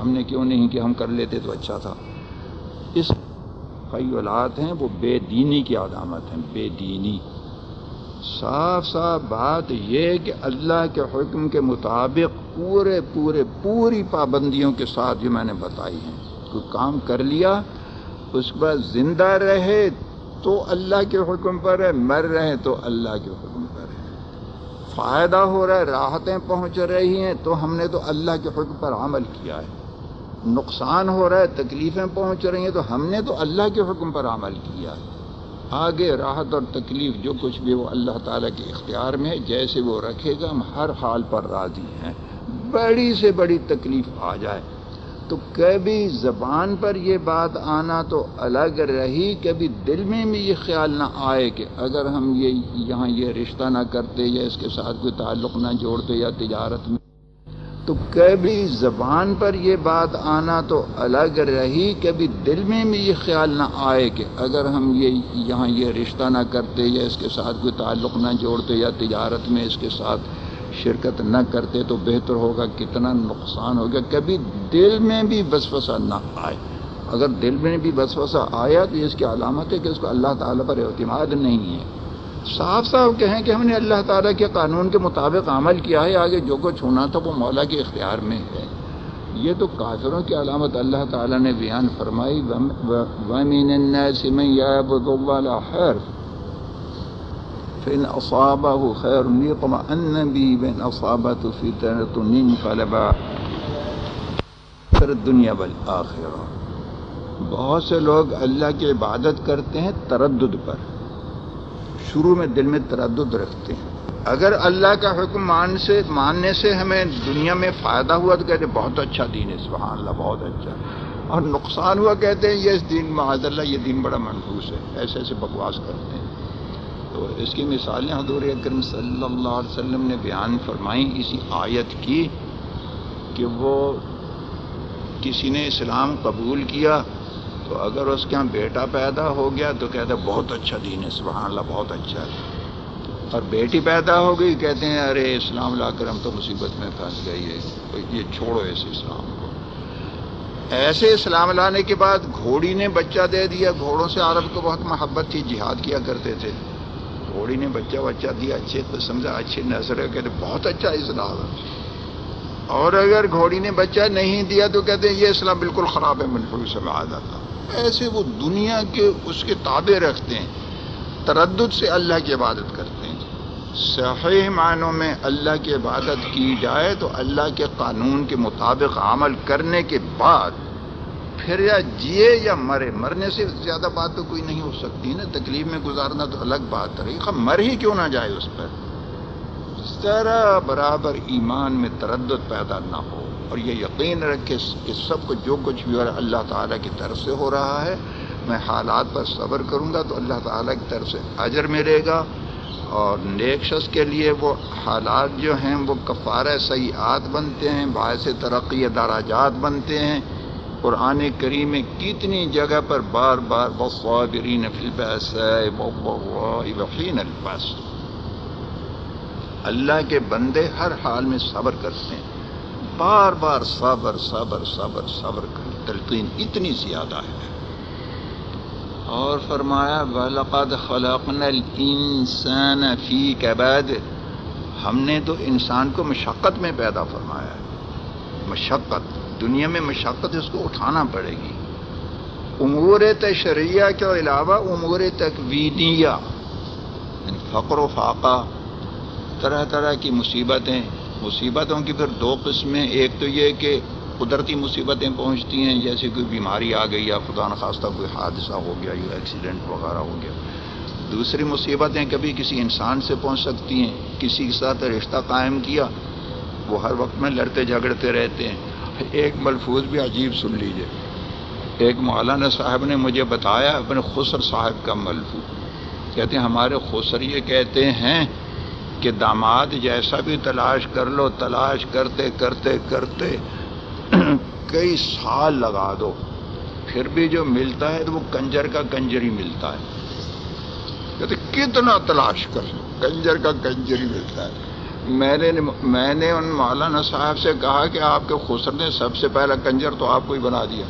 ہم نے کیوں نہیں کہ ہم کر لیتے تو اچھا تھا۔ اس خیالات ہیں، وہ بے دینی کی علامت ہیں، بے دینی۔ صاف صاف بات یہ کہ اللہ کے حکم کے مطابق پورے پورے پوری پابندیوں کے ساتھ جو میں نے بتائی ہیں، کوئی کام کر لیا، اس کے بعد زندہ رہے تو اللہ کے حکم پر ہے، مر رہے تو اللہ کے حکم پر ہے۔ فائدہ ہو رہا ہے، راحتیں پہنچ رہی ہیں تو ہم نے تو اللہ کے حکم پر عمل کیا ہے۔ نقصان ہو رہا ہے، تکلیفیں پہنچ رہی ہیں تو ہم نے تو اللہ کے حکم پر عمل کیا ہے۔ آگے راحت اور تکلیف جو کچھ بھی وہ اللہ تعالیٰ کے اختیار میں ہے، جیسے وہ رکھے گا، ہم ہر حال پر راضی ہیں۔ بڑی سے بڑی تکلیف آ جائے۔ تو کبھی زبان پر یہ بات آنا تو الگ رہی، کبھی دل میں بھی یہ خیال نہ آئے کہ اگر ہم یہ یہاں یہ رشتہ نہ کرتے یا اس کے ساتھ کوئی تعلق نہ جوڑتے یا تجارت میں۔ تو کبھی زبان پر یہ بات آنا تو الگ رہی، کبھی دل میں بھی یہ خیال نہ آئے کہ اگر ہم یہ یہاں یہ رشتہ نہ کرتے یا اس کے ساتھ کوئی تعلق نہ جوڑتے یا تجارت میں اس کے ساتھ شرکت نہ کرتے تو بہتر ہوگا، کتنا نقصان ہوگا کبھی دل میں بھی بسوسا نہ آئے۔ اگر دل میں بھی بسوسا آیا تو اس کی علامت ہے کہ اس کو اللہ تعالیٰ پر اعتماد نہیں ہے۔ صاف صاف کہیں کہ ہم نے اللہ تعالیٰ کے قانون کے مطابق عمل کیا ہے، آگے جو کچھ ہونا تھا وہ مولا کے اختیار میں ہے۔ یہ تو کافروں کی علامت اللہ تعالیٰ نے بیان فرمائی۔ وَمِنَ النَّاسِ مَنْ يَعْبُدُ اللَّهَ حَرْفٍ۔ فإن أصابه خير يطمئن به بين أصابته فتنة انقلب. پھر دنیا والآخرہ. بہت سے لوگ اللہ کی عبادت کرتے ہیں تردد پر. شروع میں دل میں تردد رکھتے ہیں. اگر اللہ کا حکم مان سے، ماننے سے ہمیں دنیا میں فائدہ ہوا تو کہتے ہیں بہت اچھا دین ہے، سبحان اللہ، بہت اچھا. اور نقصان ہوا کہتے ہیں یہ اس دین معاذ اللہ یہ دین بڑا منحوس ہے، ایسے ایسے بکواس کرتے ہیں. تو اس کی مثالیں حضور اکرم صلی اللہ علیہ وسلم نے بیان فرمائیں اسی آیت کی کہ وہ کسی نے اسلام قبول کیا تو اگر اس کے یہاں بیٹا پیدا ہو گیا تو کہتا ہے بہت اچھا دین ہے، سبحان اللہ، بہت اچھا ہے۔ اور بیٹی پیدا ہو گئی کہتے ہیں ارے اسلام لا کر ہم تو مصیبت میں پھنس گئی ہے یہ چھوڑو ایسے اسلام کو۔ ایسے اسلام لانے کے بعد گھوڑی نے بچہ دے دیا، گھوڑوں سے عرب کو بہت محبت تھی، جہاد کیا کرتے تھے۔ گھوڑی نے بچہ بچہ دیا، اچھے تو سمجھا اچھی نظر ہے، کہتے بہت اچھا اسلام ہے اور اگر گھوڑی نے بچہ نہیں دیا تو کہتے ہیں یہ اسلام بالکل خراب ہے منفوس سے آ جاتا۔ ایسے وہ دنیا کے اس کے تابع رکھتے ہیں، تردد سے اللہ کی عبادت کرتے ہیں۔ صحیح معنوں میں اللہ کی عبادت کی جائے تو اللہ کے قانون کے مطابق عمل کرنے کے بعد پھر یا جیے یا مرے۔ مرنے سے زیادہ بات تو کوئی نہیں ہو سکتی نا۔ تکلیف میں گزارنا تو الگ بات رہی مر ہی کیوں نہ جائے اس پر۔ اس طرح برابر ایمان میں تردد پیدا نہ ہو۔ اور یہ یقین رکھے کہ سب کو جو کچھ بھی ہو رہا ہے اللہ تعالیٰ کی طرف سے ہو رہا ہے۔ میں حالات پر صبر کروں گا تو اللہ تعالیٰ کی طرف سے اجر ملے گا۔ اور نیک شخص کے لیے وہ حالات جو ہیں وہ کفارہ سیاحت بنتے ہیں، باعث ترقی دراجات بنتے ہیں۔ قرآن کریم میں کتنی جگہ پر بار بار بصابرین فی الباس وحین الباس اللہ کے بندے ہر حال میں صبر کرتے ہیں. بار بار صبر صبر صبر صبر کر، تلقین اتنی زیادہ ہے. اور فرمایا، وَلَقَدْ خَلَقْنَا الْإِنسَانَ فِي كَبَادِ ہم نے تو انسان کو مشقت میں پیدا فرمایا ہے. مشقت. دنیا میں مشقت اس کو اٹھانا پڑے گی۔ امور تشریعہ کے علاوہ امور تکوینیہ یعنی فقر و فاقہ، طرح طرح کی مصیبتیں۔ مصیبتوں کی پھر دو قسمیں، ایک تو یہ کہ قدرتی مصیبتیں پہنچتی ہیں، جیسے کوئی بیماری آ گئی یا خدا نخواستہ کوئی حادثہ ہو گیا، یا ایکسیڈنٹ وغیرہ ہو گیا۔ دوسری مصیبتیں کبھی کسی انسان سے پہنچ سکتی ہیں، کسی کے ساتھ رشتہ قائم کیا، وہ ہر وقت میں لڑتے جھگڑتے رہتے ہیں۔ ایک ملفوظ بھی عجیب سن لیجیے۔ ایک مولانا صاحب نے مجھے بتایا، اپنے خسر صاحب کا ملفوظ۔ کہتے ہیں، ہمارے خسر یہ کہتے ہیں کہ داماد جیسا بھی تلاش کر لو، تلاش کرتے کرتے کرتے کئی سال لگا دو۔ پھر بھی جو ملتا ہے تو وہ کنجر کا کنجر ہی ملتا ہے۔ کہتے کتنا تلاش کر لو، کنجر کا کنجر ہی ملتا ہے۔ میں نے میں نے ان مولانا صاحب سے کہا کہ آپ کے خسر نے سب سے پہلا کنجر تو آپ کو ہی بنا دیا۔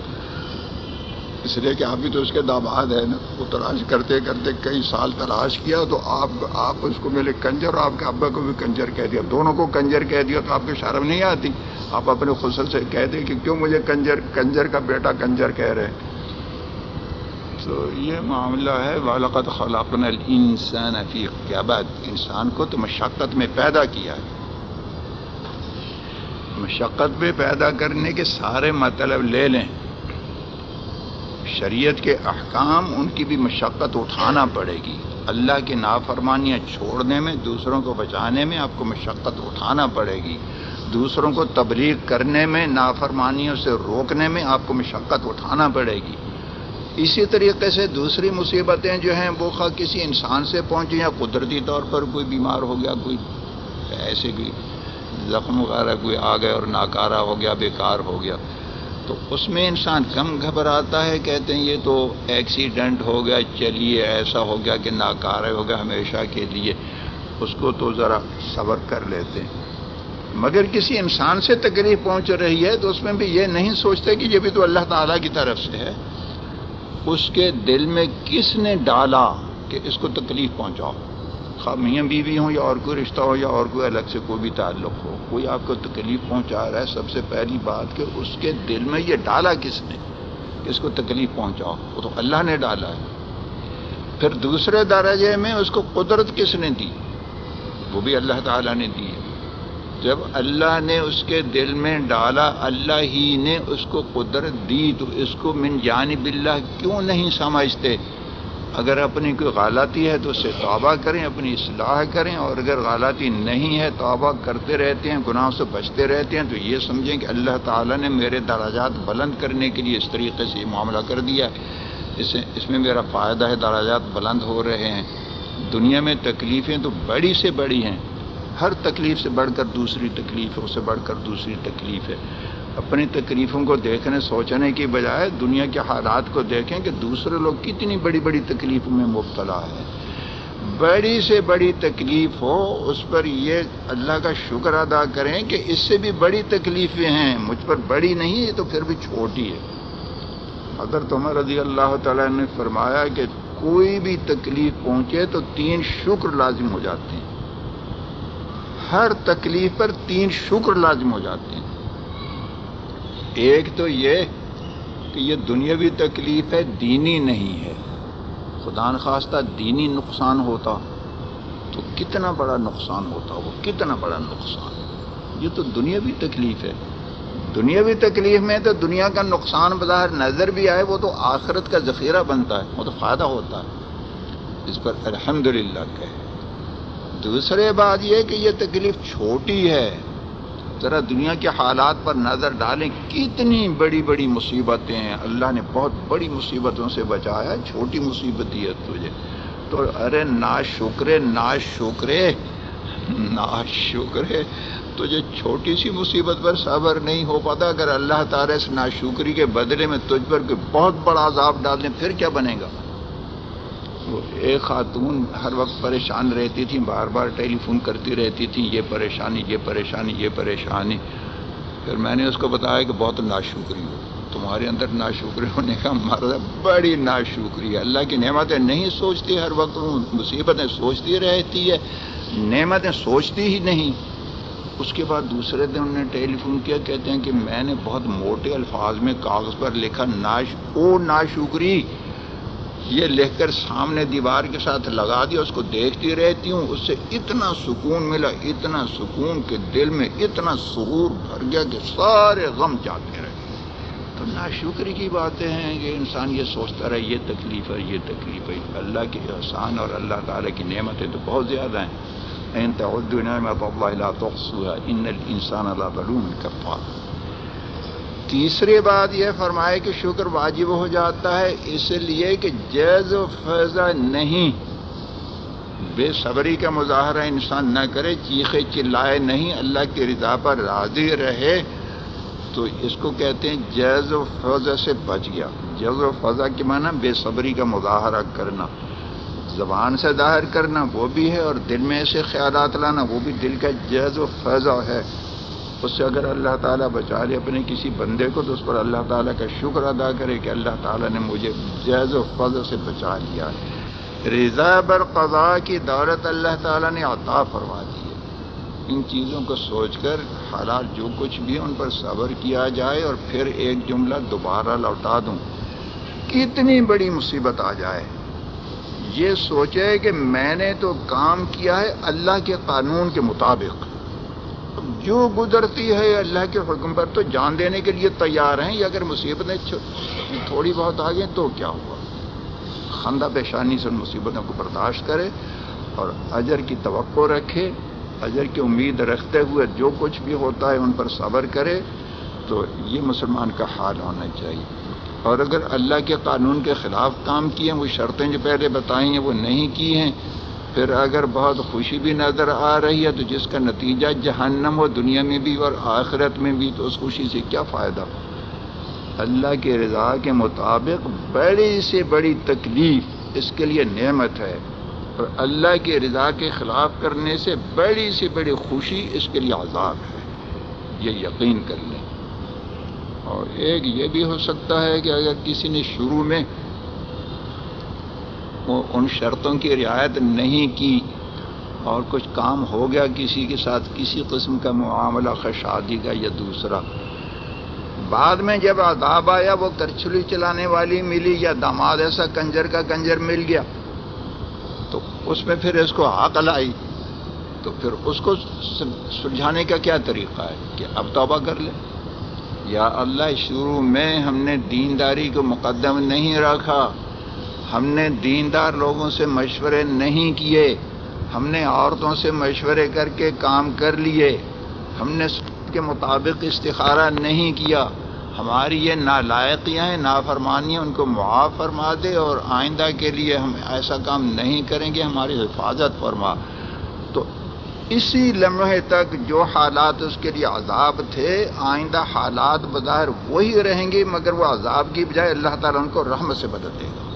اس لیے کہ آپ بھی تو اس کے داماد ہیں نا۔ وہ تلاش کرتے کرتے کئی سال تلاش کیا تو آپ آپ اس کو ملے کنجر اور آپ کے ابا کو بھی کنجر کہہ دیا۔ دونوں کو کنجر کہہ دیا تو آپ کو شرم نہیں آتی؟ آپ اپنے خسل سے کہہ دیں کہ کیوں مجھے کنجر کنجر کا بیٹا کنجر کہہ رہے ہیں؟ تو یہ معاملہ ہے والقت خلاقن الانسان فی کیا بات انسان کو تو مشقت میں پیدا کیا ہے۔ مشقت میں پیدا کرنے کے سارے مطلب لے لیں۔ شریعت کے احکام ان کی بھی مشقت اٹھانا پڑے گی۔ اللہ کی نافرمانیاں چھوڑنے میں، دوسروں کو بچانے میں آپ کو مشقت اٹھانا پڑے گی۔ دوسروں کو تبلیغ کرنے میں، نافرمانیوں سے روکنے میں آپ کو مشقت اٹھانا پڑے گی۔ اسی طریقے سے دوسری مصیبتیں جو ہیں، وہ خواہ کسی انسان سے پہنچیں یا قدرتی طور پر کوئی بیمار ہو گیا، کوئی ایسے کوئی زخم وغیرہ، کوئی آ گیا اور ناکارہ ہو گیا، بیکار ہو گیا۔ تو اس میں انسان کم گھبراتا ہے، کہتے ہیں یہ تو ایکسیڈنٹ ہو گیا، چلیے ایسا ہو گیا کہ ناکار ہو گیا ہمیشہ کے لیے۔ اس کو تو ذرا صبر کر لیتے ہیں۔ مگر کسی انسان سے تکلیف پہنچ رہی ہے تو اس میں بھی یہ نہیں سوچتے کہ یہ بھی تو اللہ تعالیٰ کی طرف سے ہے۔ اس کے دل میں کس نے ڈالا کہ اس کو تکلیف پہنچاؤ؟ خواہ میاں بیوی ہوں یا اور کوئی رشتہ ہو یا اور کوئی الگ سے کوئی بھی تعلق ہو، کوئی آپ کو تکلیف پہنچا رہا ہے، سب سے پہلی بات کہ اس کے دل میں یہ ڈالا کس نے کہ اس کو تکلیف پہنچاؤ؟ وہ تو اللہ نے ڈالا ہے۔ پھر دوسرے درجے میں اس کو قدرت کس نے دی؟ وہ بھی اللہ تعالیٰ نے دی ہے۔ جب اللہ نے اس کے دل میں ڈالا، اللہ ہی نے اس کو قدرت دی تو اس کو من جانب اللہ کیوں نہیں سمجھتے؟ اگر اپنی کوئی غلطی ہے تو اسے توبہ کریں، اپنی اصلاح کریں اور اگر غلطی نہیں ہے، توبہ کرتے رہتے ہیں، گناہوں سے بچتے رہتے ہیں تو یہ سمجھیں کہ اللہ تعالیٰ نے میرے دراجات بلند کرنے کے لیے اس طریقے سے یہ معاملہ کر دیا ہے۔ اس اس میں میرا فائدہ ہے دراجات بلند ہو رہے ہیں۔ دنیا میں تکلیفیں تو بڑی سے بڑی ہیں۔ ہر تکلیف سے بڑھ کر دوسری تکلیف ہے اس سے بڑھ کر دوسری تکلیف ہے۔ اپنی تکلیفوں کو دیکھنے، سوچنے کی بجائے دنیا کے حالات کو دیکھیں کہ دوسرے لوگ کتنی بڑی بڑی تکلیفوں میں مبتلا ہے بڑی سے بڑی تکلیف ہو، اس پر یہ اللہ کا شکر ادا کریں کہ اس سے بھی بڑی تکلیفیں ہیں۔ مجھ پر بڑی نہیں ہے تو پھر بھی چھوٹی ہے۔ اگر تمہیں رضی اللہ تعالیٰ نے فرمایا کہ کوئی بھی تکلیف پہنچے تو تین شکر لازم ہو جاتے ہیں۔ ہر تکلیف پر تین شکر لازم ہو جاتے ہیں۔ ایک تو یہ کہ یہ دنیاوی تکلیف ہے، دینی نہیں ہے۔ خدا نخواستہ دینی نقصان ہوتا، تو کتنا بڑا نقصان ہوتا، وہ کتنا بڑا نقصان۔ یہ تو دنیاوی تکلیف ہے۔ دنیاوی تکلیف میں تو دنیا کا نقصان بظاہر نظر بھی آئے، وہ تو آخرت کا ذخیرہ بنتا ہے، وہ تو فائدہ ہوتا ہے۔ اس پر الحمد للہ کہ دوسرے بات یہ کہ یہ تکلیف چھوٹی ہے۔ ذرا دنیا کے حالات پر نظر ڈالیں۔ کتنی بڑی بڑی مصیبتیں ہیں۔ اللہ نے بہت بڑی مصیبتوں سے بچایا، چھوٹی مصیبت ہے تجھے تو ارے نا شکرے نا شکرے نا شکرے۔ تجھے چھوٹی سی مصیبت پر صبر نہیں ہو پاتا۔ اگر اللہ تعالیٰ اس ناشکری کے بدلے میں تجھ پر کوئی بہت بڑا عذاب ڈال دیں پھر کیا بنے گا؟ ایک خاتون ہر وقت پریشان رہتی تھی، بار بار ٹیلی فون کرتی رہتی تھی، یہ پریشانی یہ پریشانی یہ پریشانی۔ پھر میں نے اس کو بتایا کہ بہت ناشکری ہو۔ تمہارے اندر ناشکری ہونے کا مرض بڑی ناشکری ہے۔ اللہ کی نعمتیں نہیں سوچتی ہر وقت، مصیبتیں سوچتی رہتی ہے۔ نعمتیں سوچتی ہی نہیں۔ اس کے بعد دوسرے دن انہوں نے ٹیلی فون کیا، کہتے ہیں کہ میں نے بہت موٹے الفاظ میں کاغذ پر لکھا ناش، او ناشکری۔ یہ لکھ کر سامنے دیوار کے ساتھ لگا دیا اس کو دیکھتی رہتی ہوں، اس سے اتنا سکون ملا، اتنا سکون کہ دل میں اتنا سرور بھر گیا کہ سارے غم جاتے رہے۔ تو ناشکری کی باتیں ہیں کہ انسان یہ سوچتا رہے، یہ تکلیف ہے، یہ تکلیف ہے۔ اللہ کے احسان اور اللہ تعالیٰ کی نعمتیں تو بہت زیادہ ہیں۔ نعمت اللہ ان الانسان اللہ بلوم کفار۔ تیسری بات یہ فرمائے کہ شکر واجب ہو جاتا ہے اس لیے کہ جیز و فیضا نہیں۔ بے صبری کا مظاہرہ انسان نہ کرے، چیخے چلائے نہیں، اللہ کی رضا پر راضی رہے۔ تو اس کو کہتے ہیں جیز و فضا سے بچ گیا۔ جیز و فضا کی معنی بے صبری کا مظاہرہ کرنا۔ زبان سے ظاہر کرنا وہ بھی ہے اور دل میں ایسے خیالات لانا وہ بھی دل کا جیز و فضا ہے۔ اس سے اگر اللہ تعالیٰ بچا لے اپنے کسی بندے کو تو اس پر اللہ تعالیٰ کا شکر ادا کرے کہ اللہ تعالیٰ نے مجھے جیز و فضل سے بچا لیا ہے۔ رضا بر قضا کی دولت اللہ تعالیٰ نے عطا فرما دی ہے۔ ان چیزوں کو سوچ کر حالات جو کچھ بھی ان پر صبر کیا جائے اور پھر ایک جملہ دوبارہ لوٹا دوں۔ کتنی بڑی مصیبت آ جائے۔ یہ سوچے کہ میں نے تو کام کیا ہے اللہ کے قانون کے مطابق۔ جو گزرتی ہے اللہ کے حکم پر تو جان دینے کے لیے تیار ہیں؟ یا اگر مصیبتیں تھوڑی بہت آ گئیں تو کیا ہوا؟ خندہ پیشانی سے ان مصیبتوں کو برداشت کرے اور اجر کی توقع رکھے، اجر کی امید رکھتے ہوئے جو کچھ بھی ہوتا ہے ان پر صبر کرے، تو یہ مسلمان کا حال ہونا چاہیے۔ اور اگر اللہ کے قانون کے خلاف کام کیے ہیں، وہ شرطیں جو پہلے بتائی ہیں، وہ نہیں کی ہیں پھر اگر بہت خوشی بھی نظر آ رہی ہے تو جس کا نتیجہ جہنم ہو، دنیا میں بھی اور آخرت میں بھی، تو اس خوشی سے کیا فائدہ؟ اللہ کے رضا کے مطابق بڑی سے بڑی تکلیف اس کے لیے نعمت ہے۔ اور اللہ کے رضا کے خلاف کرنے سے بڑی سے بڑی خوشی اس کے لیے عذاب ہے۔ یہ یقین کر لیں۔ اور ایک یہ بھی ہو سکتا ہے کہ اگر کسی نے شروع میں ان شرطوں کی رعایت نہیں کی اور کچھ کام ہو گیا کسی کے ساتھ کسی قسم کا معاملہ شادی کا یا دوسرا۔ بعد میں جب عذاب آیا، وہ کرچلی چلانے والی ملی یا داماد ایسا کنجر کا کنجر مل گیا۔ تو اس میں پھر اس کو عقل آئی۔ تو پھر اس کو سلجھانے کا کیا طریقہ ہے کہ اب توبہ کر لے۔ یا اللہ، شروع میں ہم نے دینداری کو مقدم نہیں رکھا۔ ہم نے دیندار لوگوں سے مشورے نہیں کیے۔ ہم نے عورتوں سے مشورے کر کے کام کر لیے۔ ہم نے کے مطابق استخارہ نہیں کیا۔ ہماری یہ نالائقیاں ہیں، نافرمانیاں، ان کو معاف فرما دے اور آئندہ کے لیے ہم ایسا کام نہیں کریں گے، ہماری حفاظت فرما۔ تو اسی لمحے تک جو حالات اس کے لیے عذاب تھے، آئندہ حالات بظاہر وہی رہیں گے، مگر وہ عذاب کی بجائے اللہ تعالیٰ ان کو رحمت سے بدل دے گا۔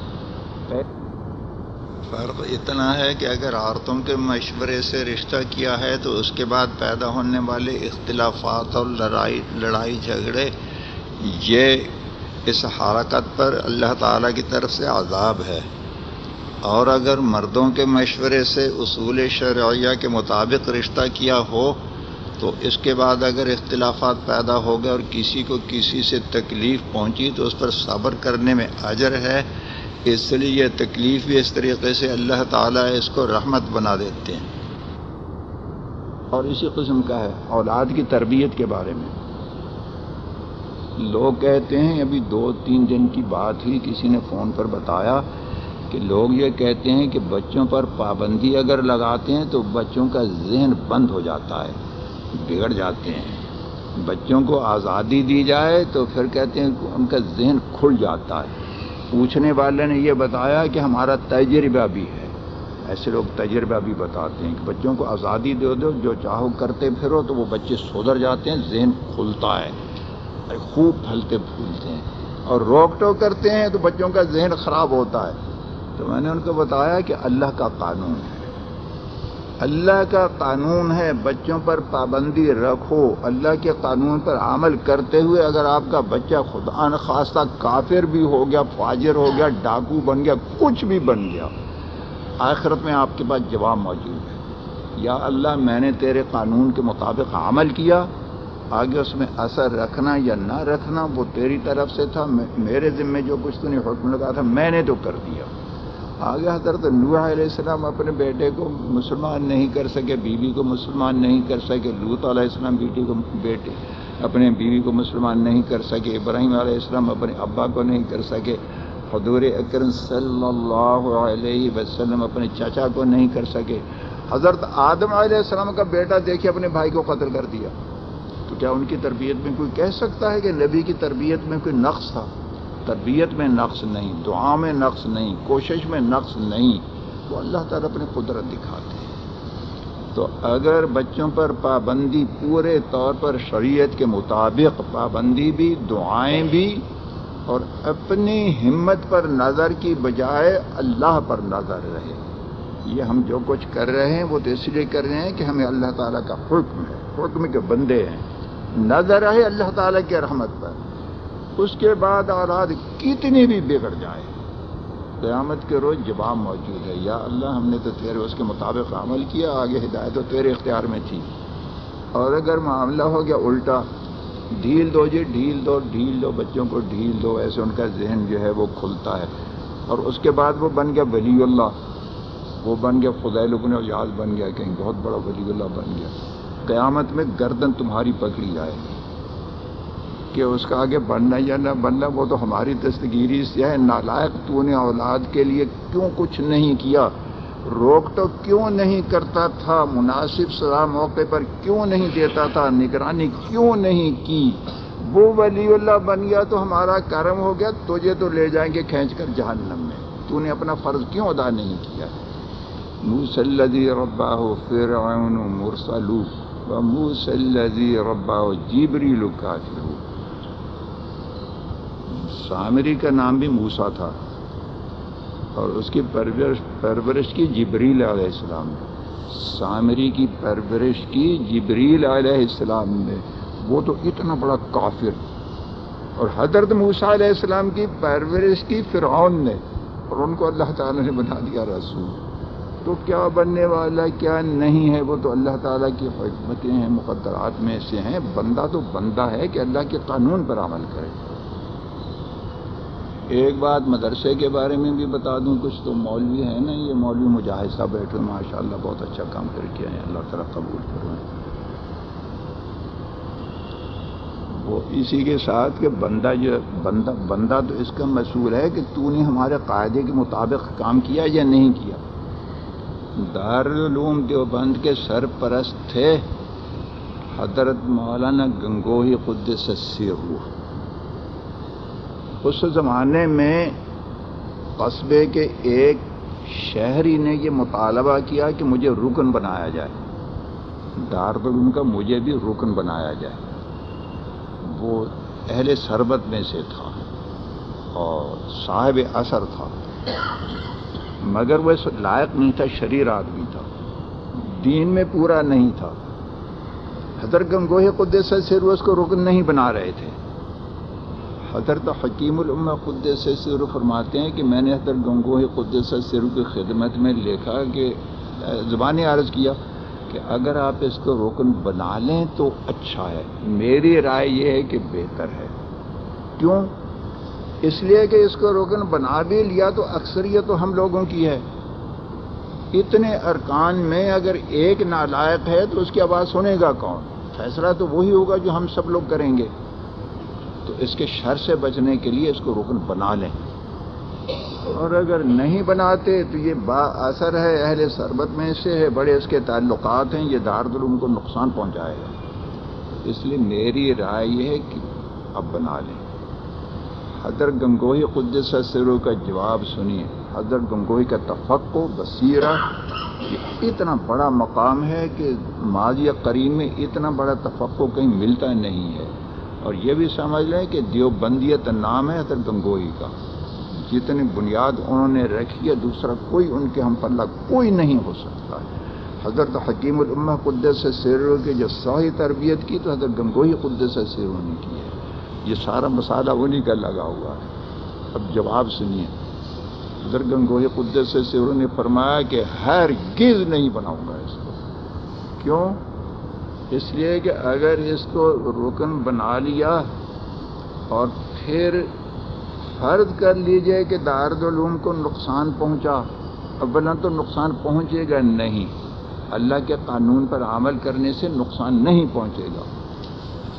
فرق اتنا ہے کہ اگر عورتوں کے مشورے سے رشتہ کیا ہے تو اس کے بعد پیدا ہونے والے اختلافات اور لڑائی لڑائی جھگڑے، یہ اس حرکت پر اللہ تعالیٰ کی طرف سے عذاب ہے۔ اور اگر مردوں کے مشورے سے اصول شرعیہ کے مطابق رشتہ کیا ہو تو اس کے بعد اگر اختلافات پیدا ہو گئے اور کسی کو کسی سے تکلیف پہنچی تو اس پر صبر کرنے میں اجر ہے۔ اس لیے یہ تکلیف بھی اس طریقے سے اللہ تعالیٰ اس کو رحمت بنا دیتے ہیں۔ اور اسی قسم کا ہے اولاد کی تربیت کے بارے میں۔ لوگ کہتے ہیں ابھی دو تین دن کی بات ہوئی، کسی نے فون پر بتایا کہ لوگ یہ کہتے ہیں کہ بچوں پر پابندی اگر لگاتے ہیں تو بچوں کا ذہن بند ہو جاتا ہے، بگڑ جاتے ہیں۔ بچوں کو آزادی دی جائے تو پھر کہتے ہیں ان کا ذہن کھل جاتا ہے۔ پوچھنے والے نے یہ بتایا کہ ہمارا تجربہ بھی ہے۔ ایسے لوگ تجربہ بھی بتاتے ہیں کہ بچوں کو آزادی دے دو، جو چاہو کرتے پھرو تو وہ بچے سدھر جاتے ہیں، ذہن کھلتا ہے خوب پھلتے پھولتے ہیں۔ اور روک ٹوک کرتے ہیں تو بچوں کا ذہن خراب ہوتا ہے۔ تو میں نے ان کو بتایا کہ اللہ کا قانون ہے۔ اللہ کا قانون ہے، بچوں پر پابندی رکھو۔ اللہ کے قانون پر عمل کرتے ہوئے اگر آپ کا بچہ خدا نخواستہ کافر بھی ہو گیا، فاجر ہو گیا، ڈاکو بن گیا، کچھ بھی بن گیا، آخرت میں آپ کے پاس جواب موجود ہے۔ یا اللہ، میں نے تیرے قانون کے مطابق عمل کیا، آگے اس میں اثر رکھنا یا نہ رکھنا وہ تیری طرف سے تھا میرے ذمے جو کچھ تو نہیں حکم لگا تھا، میں نے تو کر دیا۔ آگے حضرت نوح علیہ السلام اپنے بیٹے کو مسلمان نہیں کر سکے، بیوی کو مسلمان نہیں کر سکے لوت علیہ السلام بیٹی کو بیٹے اپنے بیوی کو مسلمان نہیں کر سکے، ابراہیم علیہ السلام اپنے ابا کو نہیں کر سکے، حضور اکرم صلی اللہ علیہ وسلم اپنے چچا کو نہیں کر سکے۔ حضرت آدم علیہ السلام کا بیٹا دیکھے اپنے بھائی کو قتل کر دیا۔ تو کیا ان کی تربیت میں کوئی کہہ سکتا ہے کہ نبی کی تربیت میں کوئی نقص تھا؟ تربیت میں نقص نہیں، دعا میں نقص نہیں، کوشش میں نقص نہیں، وہ اللہ تعالیٰ اپنی قدرت دکھاتے ہیں۔ تو اگر بچوں پر پابندی پورے طور پر شریعت کے مطابق پابندی بھی، دعائیں بھی، اور اپنی ہمت پر نظر کی بجائے اللہ پر نظر رہے، یہ ہم جو کچھ کر رہے ہیں، وہ تو اس لیے کر رہے ہیں کہ ہمیں اللہ تعالیٰ کا حکم ہے، حکم کے بندے ہیں۔ نظر ہے اللہ تعالیٰ کی رحمت پر۔ اس کے بعد اولاد کتنی بھی بگڑ جائے، قیامت کے روز جواب موجود ہے، یا اللہ ہم نے تو تیرے اس کے مطابق عمل کیا، آگے ہدایت تو تیرے اختیار میں تھی۔ اور اگر معاملہ ہو گیا الٹا، ڈھیل دو جی ڈھیل دو ڈھیل دو، بچوں کو ڈھیل دو، ایسے ان کا ذہن جو ہے وہ کھلتا ہے۔ اور اس کے بعد وہ بن گیا ولی اللہ، وہ بن گیا فضیل ابن اجاز بن گیا، کہیں بہت بڑا ولی اللہ بن گیا۔ قیامت میں گردن تمہاری پکڑی جائے گی۔ کہ اس کا آگے بننا یا نہ بننا وہ تو ہماری دستگیری سے ہے۔ نالائق تو نے اولاد کے لیے کیوں کچھ نہیں کیا؟ روک تو کیوں نہیں کرتا تھا؟ مناسب سزا موقع پر کیوں نہیں دیتا تھا؟ نگرانی کیوں نہیں کی؟ وہ ولی اللہ بن گیا تو ہمارا کرم ہو گیا، تجھے تو لے جائیں گے کھینچ کر جہنم میں۔ تو نے اپنا فرض کیوں ادا نہیں کیا؟ موسلدی ربا ہو فرعون مرسلو، و موسلدی ربا ہو جیبری لکافر ہو سامری کا نام بھی موسا تھا اور اس کی پرورش پرورش کی جبریل علیہ السلام نے۔ سامری کی پرورش کی جبریل علیہ السلام نے۔ وہ تو اتنا بڑا کافر۔ اور حضرت موسا علیہ السلام کی پرورش کی فرعون نے۔ اور ان کو اللہ تعالیٰ نے بنا دیا رسول۔ تو کیا بننے والا کیا نہیں ہے؟ وہ تو اللہ تعالیٰ کی حکمتیں ہیں، مقدرات میں سے ہیں۔ بندہ تو بندہ ہے کہ اللہ کے قانون پر عمل کرے۔ ایک بات مدرسے کے بارے میں بھی بتا دوں، کچھ تو مولوی ہیں نا، یہ مولوی مجاہد صاحب بیٹھے ماشاء اللہ بہت اچھا کام کر کے ہیں۔ اللہ تعالیٰ قبول کروائیں وہ اسی کے ساتھ کہ بندہ جو بندہ بندہ تو اس کا مسئول ہے کہ تو نے ہمارے قاعدے کے مطابق کام کیا یا نہیں کیا۔ دارالعلوم دیوبند کے سرپرست تھے، حضرت مولانا گنگوہی قدس سے روح اس زمانے میں قصبے کے ایک شہری نے یہ مطالبہ کیا کہ مجھے رکن بنایا جائے۔ دارالعلوم کا مجھے بھی رکن بنایا جائے۔ وہ اہل سربت میں سے تھا اور صاحب اثر تھا۔ مگر وہ لائق نہیں تھا، شریر آدمی تھا۔ دین میں پورا نہیں تھا۔ حضرت گنگوہ قدس سے اس کو رکن نہیں بنا رہے تھے۔ حضرت حکیم الامہ قدس سے سر فرماتے ہیں کہ میں نے حضرت گنگوہ قدس سر کی خدمت میں لکھا کہ زبانی عرض کیا کہ اگر آپ اس کو روکن بنا لیں تو اچھا ہے۔ میری رائے یہ ہے کہ بہتر ہے۔ کیوں؟ اس لیے کہ اس کو روکن بنا بھی لیا تو اکثریت تو ہم لوگوں کی ہے۔ اتنے ارکان میں اگر ایک نالائق ہے تو اس کی آواز سنے گا کون؟ فیصلہ تو وہی ہوگا جو ہم سب لوگ کریں گے۔ تو اس کے شر سے بچنے کے لیے اس کو رکن بنا لیں۔ اور اگر نہیں بناتے تو یہ با اثر ہے، اہل سربت میں سے ہے، بڑے اس کے تعلقات ہیں، یہ دارالعلوم کو نقصان پہنچائے گا۔ اس لیے میری رائے یہ ہے کہ اب بنا لیں۔ حضرت گنگوہی قدس سرو کا جواب سنیے۔ حضرت گنگوہی کا تفق و بصیرہ، یہ اتنا بڑا مقام ہے کہ ماضی قرین میں اتنا بڑا تفقع کہیں ملتا نہیں ہے۔ اور یہ بھی سمجھ لیں کہ دیوبندیت نام ہے حضرت گنگوئی کا۔ جتنی بنیاد انہوں نے رکھی ہے، دوسرا کوئی ان کے ہم پلہ کوئی نہیں ہو سکتا۔ ہے حضرت حکیم الامہ قدس سے سیرو کی جو صحیح تربیت کی، تو حضرت گنگوئی قدس سے سیرو نے کی ہے۔ یہ سارا مسالہ انہی کا لگا ہوا ہے۔ اب جواب سنیے۔ حضرت گنگوئی قدس سے سیرو نے فرمایا کہ ہر گز نہیں بناؤں گا اس کو۔ کیوں؟ اس لیے کہ اگر اس کو رکن بنا لیا اور پھر فرض کر لیجیے کہ دارالعلوم کو نقصان پہنچا، اولا تو نقصان پہنچے گا نہیں۔ اللہ کے قانون پر عمل کرنے سے نقصان نہیں پہنچے گا۔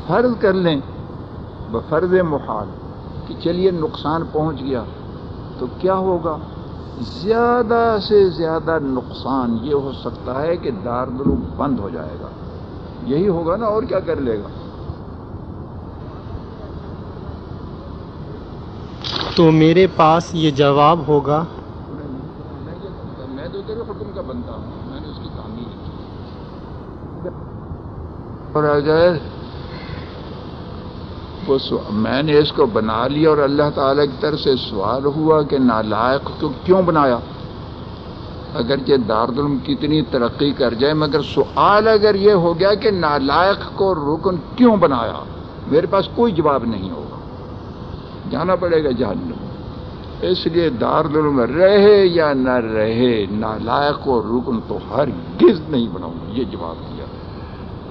فرض کر لیں، بفرض محال کہ چلیے نقصان پہنچ گیا، تو کیا ہوگا؟ زیادہ سے زیادہ نقصان یہ ہو سکتا ہے کہ دارالعلوم بند ہو جائے گا۔ یہی ہوگا نا اور کیا کر لے گا؟ تو میرے پاس یہ جواب ہوگا۔ میں تو تیرے حکم کا بنتا ہوں میں نے اس کی تعمیر اور اگر وہ میں نے اس کو بنا لیا اور اللہ تعالی کی طرف سے سوال ہوا کہ نالائق کو کیوں بنایا؟ اگرچہ دارالعلوم کتنی ترقی کر جائے، مگر سوال اگر یہ ہو گیا کہ نالائق کو رکن کیوں بنایا؟ میرے پاس کوئی جواب نہیں ہوگا۔ جانا پڑے گا جہنم۔ اس لیے دارالعلوم رہے یا نہ رہے، نالائق کو رکن تو ہر گز نہیں بناؤں یہ جواب دیا۔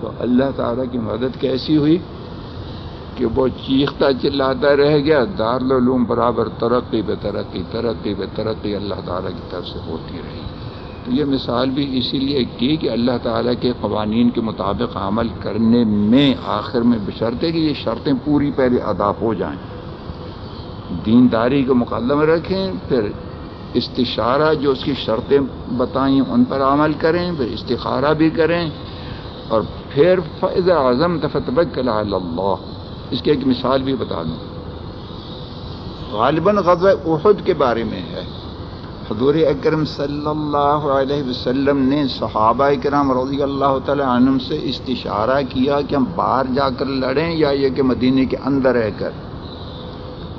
تو اللہ تعالیٰ کی مدد کیسی ہوئی؟ کہ وہ چیختا چلاتا رہ گیا۔ دارالعلوم برابر ترقی بے ترقی ترقی بے ترقی اللہ تعالیٰ کی طرف سے ہوتی رہی۔ تو یہ مثال بھی اسی لیے کی کہ اللہ تعالیٰ کے قوانین کے مطابق عمل کرنے میں آخر میں بشرطے کہ یہ شرطیں پوری پہلے ادا ہو جائیں۔ دینداری کو مقدم رکھیں، پھر استشارہ جو اس کی شرطیں بتائیں ان پر عمل کریں، پھر استخارہ بھی کریں، اور پھر فض اعظم تفتبک اللہ۔ اس کی ایک مثال بھی بتا دوں۔ غالباً غزوہ احد کے بارے میں ہے۔ حضور اکرم صلی اللہ علیہ وسلم نے صحابہ کرام رضی اللہ تعالی عنہ سے استشارہ کیا کہ ہم باہر جا کر لڑیں یا یہ کہ مدینے کے اندر رہ کر؟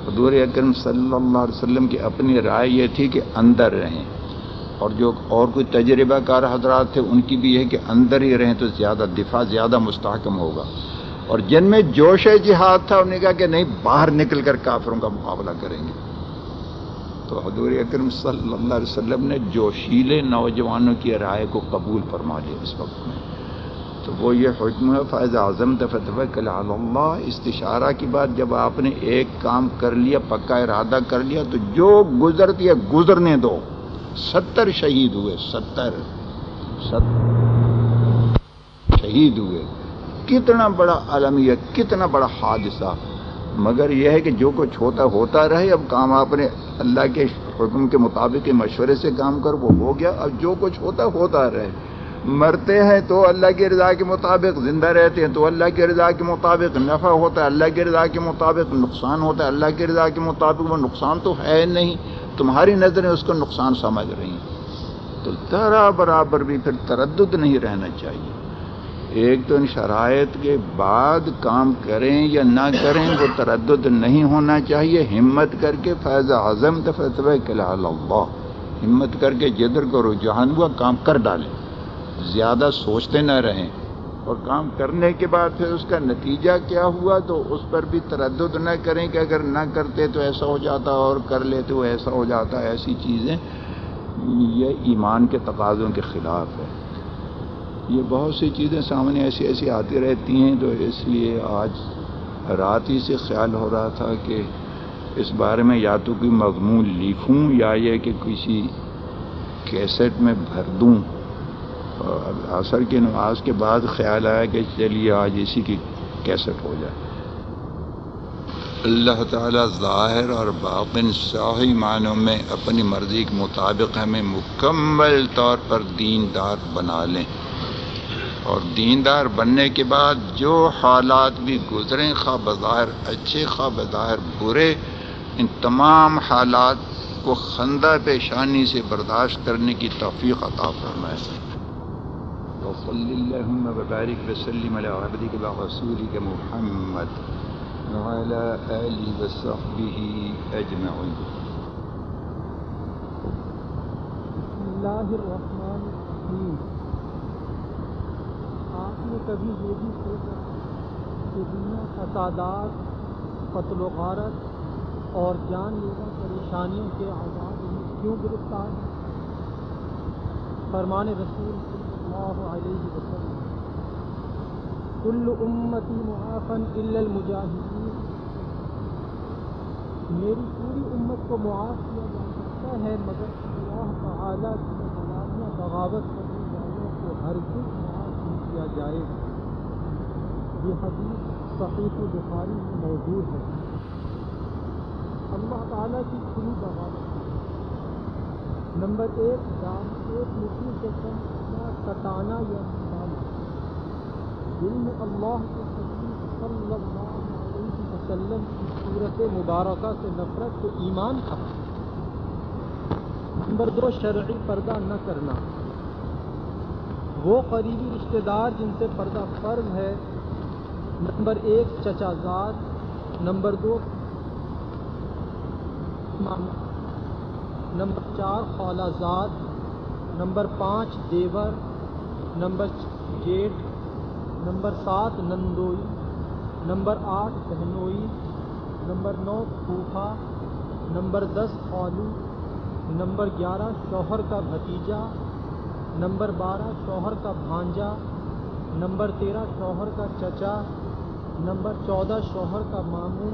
حضور اکرم صلی اللہ علیہ وسلم کی اپنی رائے یہ تھی کہ اندر رہیں۔ اور جو اور کوئی تجربہ کار حضرات تھے، ان کی بھی یہ کہ اندر ہی رہیں تو زیادہ دفاع، زیادہ مستحکم ہوگا۔ اور جن میں جوش جہاد تھا، انہوں نے کہا کہ نہیں، باہر نکل کر کافروں کا مقابلہ کریں گے۔ تو حضور اکرم صلی اللہ علیہ وسلم نے جوشیلے نوجوانوں کی رائے کو قبول فرما لیا اس وقت میں۔ تو وہ یہ حکم ہے فائض اعظم دفت اللہ استشارہ کی بات جب آپ نے ایک کام کر لیا، پکا ارادہ کر لیا، تو جو گزرتی ہے گزرنے دو، ستر شہید ہوئے، ستر ستر شہید ہوئے۔ کتنا بڑا عالمیہ کتنا بڑا حادثہ۔ مگر یہ ہے کہ جو کچھ ہوتا ہوتا رہے، اب کام آپ نے اللہ کے حکم کے مطابق مشورے سے کام کر، وہ ہو گیا۔ اب جو کچھ ہوتا ہوتا رہے۔ مرتے ہیں تو اللہ کی رضا کے مطابق زندہ رہتے ہیں تو اللہ کی رضا کے مطابق نفع ہوتا ہے، اللہ کی رضا کے مطابق نقصان ہوتا ہے۔ اللہ کی رضا کے مطابق وہ نقصان تو ہے نہیں، تمہاری نظریں اس کو نقصان سمجھ رہی ہیں۔ تو ذرا برابر بھی پھر تردد نہیں رہنا چاہیے۔ ایک تو ان شرائط کے بعد کام کریں یا نہ کریں، وہ تردد نہیں ہونا چاہیے۔ ہمت کر کے فیض اعظم دفتو اللہ۔ ہمت کر کے جدر کو رجحان ہوا، کام کر ڈالیں۔ زیادہ سوچتے نہ رہیں۔ اور کام کرنے کے بعد پھر اس کا نتیجہ کیا ہوا؟ تو اس پر بھی تردد نہ کریں کہ اگر نہ کرتے تو ایسا ہو جاتا، اور کر لیتے تو ایسا ہو جاتا، ایسی چیزیں۔ یہ ایمان کے تقاضوں کے خلاف ہے۔ یہ بہت سی چیزیں سامنے ایسی ایسی آتی رہتی ہیں تو اس لیے آج رات ہی سے خیال ہو رہا تھا کہ اس بارے میں یا تو کوئی مضمون لکھوں یا یہ کہ کسی کیسٹ میں بھر دوں۔ عصر کی نماز کے بعد خیال آیا کہ چلیے آج اسی کی کیسٹ ہو جائے۔ اللہ تعالیٰ ظاہر اور باطن صحیح معنوں میں اپنی مرضی کے مطابق ہمیں مکمل طور پر دیندار بنا لیں۔ اور دیندار بننے کے بعد جو حالات بھی گزریں خواہ بظاہر اچھے خواہ بظاہر برے ان تمام حالات کو خندہ پیشانی سے برداشت کرنے کی توفیق عطا فرمائے۔ وصلی اللہم وبارک وسلم علی عبدک و رسولک محمد وعلى آلہ وصحبہ اجمعین بسم اللہ الرحمن الرحیم آپ نے کبھی یہ بھی سوچا کہ دنیا فسادات قتل و غارت اور جان لیوا پریشانیوں کے آزاد میں کیوں گرفتار فرمان رسول صلی اللہ علیہ وسلم۔ کل امتی معافن الا المجاہدین۔ میری پوری امت کو معاف کیا جا سکتا ہے، مگر اللہ تعالیٰ کی بغاوت کرنے والوں کو ہر کچھ کیا جائے گا۔ یہ حدیث صحیح بخاری میں موجود ہے۔ اللہ تعالیٰ کی کھلی بغاوت۔ نمبر ایک دام ایک مٹھی سے کم کٹانا یا نکالنا دل میں اللہ کے حدیث صلی اللہ علیہ وسلم کی صورت مبارکہ سے نفرت کو ایمان تھا نمبر دو، شرعی پردہ نہ کرنا۔ وہ قریبی رشتہ دار جن سے پردہ فرض ہے۔ نمبر ایک چچا زاد، نمبر دو نمبر چار خالہ زاد، نمبر پانچ دیور، نمبر جیٹ نمبر سات نندوئی، نمبر آٹھ بہنوئی، نمبر نو پھوپھا نمبر دس خالو، نمبر گیارہ شوہر کا بھتیجا نمبر بارہ شوہر کا بھانجا، نمبر تیرہ شوہر کا چچا، نمبر چودہ شوہر کا ماموں،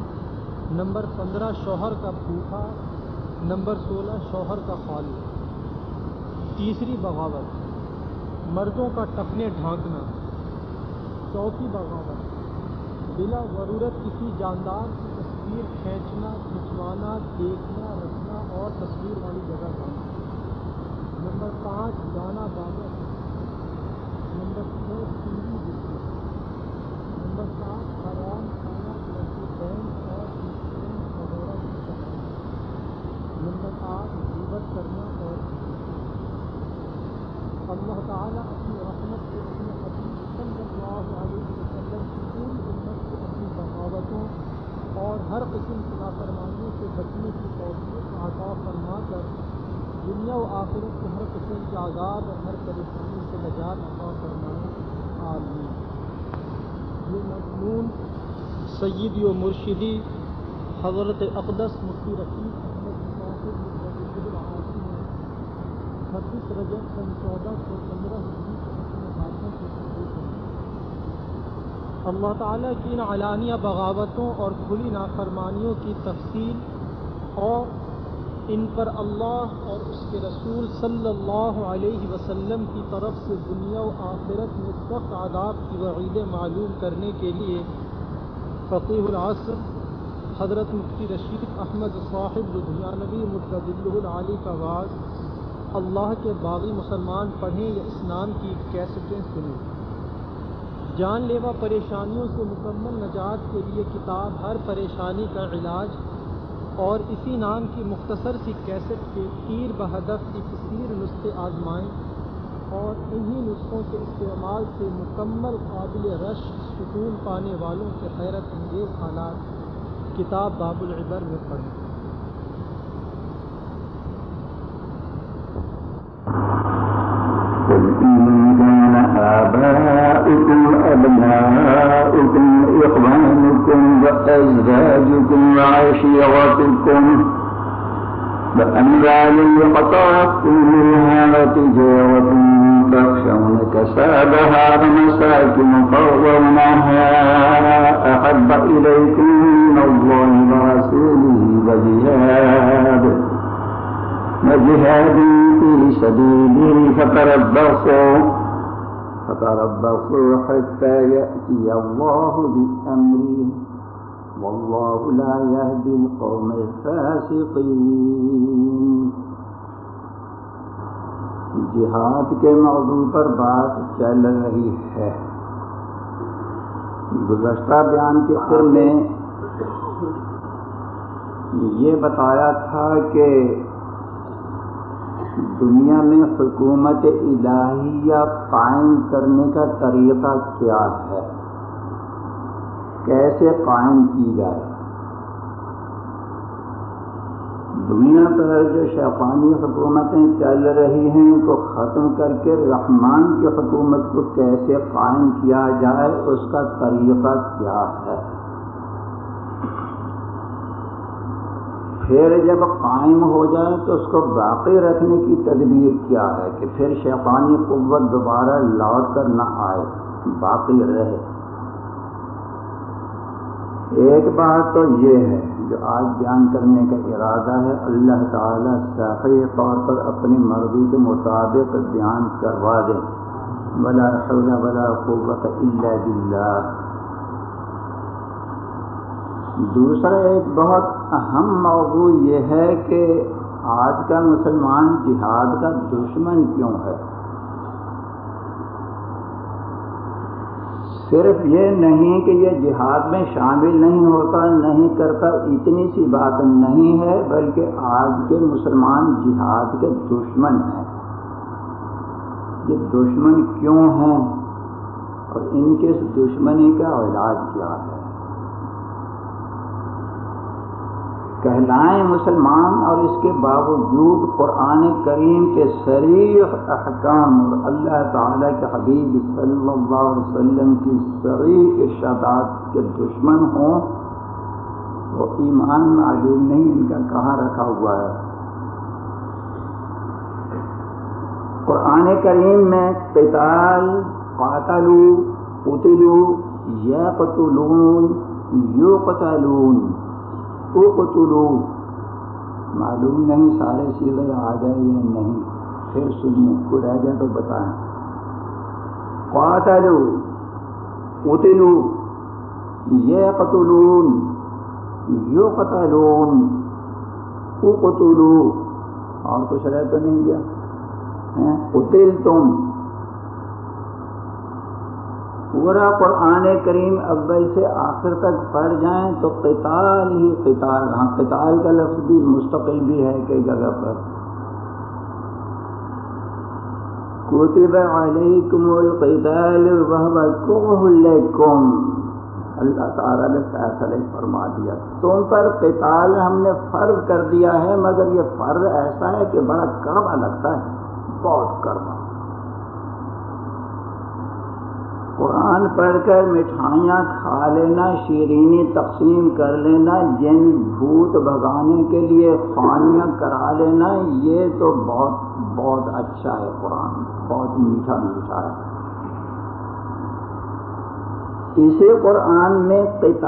نمبر پندرہ شوہر کا پھوپھا، نمبر سولہ شوہر کا خالو۔ تیسری بغاوت، مردوں کا ٹکنے ڈھانکنا۔ چوتھی بغاوت، بلا ضرورت کسی جاندار کی تصویر کھینچنا، کھنچوانا، دیکھنا، رکھنا اور تصویر والی جگہ جانا نمبر پانچ، گانا بازا نمبر چھ، ٹی وی نمبر سات، حرام کھانا لڑکی بینک اور انشورنس وغیرہ کی سفر نمبر آٹھ، غیبت کرنا اور اللہ تعالیٰ اپنی رحمت سے اپنے حبیب صلی اللہ علیہ وسلم کی پوری امت کو اپنی بغاوتوں اور ہر قسم کی نافرمانیوں سے بچنے کی توفیق عطا فرما کر دنیا و آخرت کے ہر قسم کے عذاب اور ہر پریشانی سے نجات عطا فرمائے. آمین. یہ مضمون سیدی و مرشدی حضرت اقدس مفتی رفیق چھبیس رجب سن چودہ سو پندرہ اللہ تعالیٰ کی ان علانیہ بغاوتوں اور کھلی نافرمانیوں کی تفصیل اور ان پر اللہ اور اس کے رسول صلی اللہ علیہ وسلم کی طرف سے دنیا و آخرت میں سخت عذاب کی وعیدیں معلوم کرنے کے لیے فقیح العصر، حضرت مفتی رشید احمد صاحب لدھیانوی متدل العلی کا واز، اللہ کے باغی مسلمان پڑھیں یا اسلام کی کیسٹیں سنیں۔ جان لیوا پریشانیوں سے مکمل نجات کے لیے کتاب ہر پریشانی کا علاج اور اسی نام کی مختصر سی کیسٹ کے تیر بہدف اکثیر نسخے آزمائیں اور انہی نسخوں کے استعمال سے مکمل قابل رش سکون پانے والوں کے حیرت انگیز حالات کتاب باب العبر میں پڑھیں۔ آباؤكم أبناؤكم إخوانكم وأزواجكم وعشيرتكم فأموال قطعتم منها وتجارة تخشون كسادها ومساكن ترضونها أحب إليكم من الله ورسوله وجهاد وجهاد في سبيله فتربصوا فتربصوا حتى يأتي الله بأمره والله لا يهدي القوم الفاسقين جہاد کے موضوع پر بات چل رہی ہے۔ گزشتہ بیان کے سر میں یہ بتایا تھا کہ دنیا میں حکومت الہیہ قائم کرنے کا طریقہ کیا ہے؟ کیسے قائم کی جائے؟ دنیا پر جو شیطانی حکومتیں چل رہی ہیں ان کو ختم کر کے رحمان کی حکومت کو کیسے قائم کیا جائے؟ اس کا طریقہ کیا ہے؟ پھر جب قائم ہو جائے تو اس کو باقی رکھنے کی تدبیر کیا ہے کہ پھر شیطانی قوت دوبارہ لوٹ کر نہ آئے، باقی رہے۔ ایک بات تو یہ ہے جو آج بیان کرنے کا ارادہ ہے، اللہ تعالیٰ صحیح طور پر اپنی مرضی کے مطابق بیان کروا دیں بلا حول ولا قوت الا باللہ دوسرا ایک بہت اہم موضوع یہ ہے کہ آج کا مسلمان جہاد کا دشمن کیوں ہے؟ صرف یہ نہیں کہ یہ جہاد میں شامل نہیں ہوتا، نہیں کرتا، اتنی سی بات نہیں ہے، بلکہ آج کے مسلمان جہاد کے دشمن ہیں۔ یہ دشمن کیوں ہیں؟ اور ان کے دشمنی کا علاج کیا ہے؟ کہلائیں مسلمان اور اس کے باوجود قرآن کریم کے سریح احکام اور اللہ تعالیٰ کے حبیب صلی اللہ علیہ وسلم کی سریح ارشادات کے دشمن ہوں وہ ایمان معلوم نہیں ان کا کہاں رکھا ہوا ہے۔ قرآن کریم میں قتال، قاتلو، قتلو یا قتلون یو قتلون او قتلو۔ معلوم نہیں سارے سیدھے آ جائے یا نہیں۔ پھر سنیے کو رہ جائے تو بتائیں۔ قاتلو، قتلو۔ یہ قتلون، یو قتلون۔ او قتلو اور کچھ رہ تو نہیں گیا۔ قتل تم پورا قرآن کریم اول سے آخر تک پڑھ جائیں تو قتال ہی قتال ہاں قتال کا لفظ بھی مستقل بھی ہے کئی جگہ پر۔ کتب علیکم القتال وهو کرہ لکم اللہ تعالیٰ نے فیصلہ فرما دیا۔ تم پر قتال ہم نے فرض کر دیا ہے، مگر یہ فرض ایسا ہے کہ بڑا کڑوا لگتا ہے، بہت کرنا قرآن پڑھ کر مٹھائیاں کھا لینا، شیرینی تقسیم کر لینا، جن بھوت بھگانے کے لیے خوانیاں کرا لینا، یہ تو بہت بہت اچھا ہے قرآن، بہت میٹھا میٹھا ہے۔ اسی قرآن میں قطع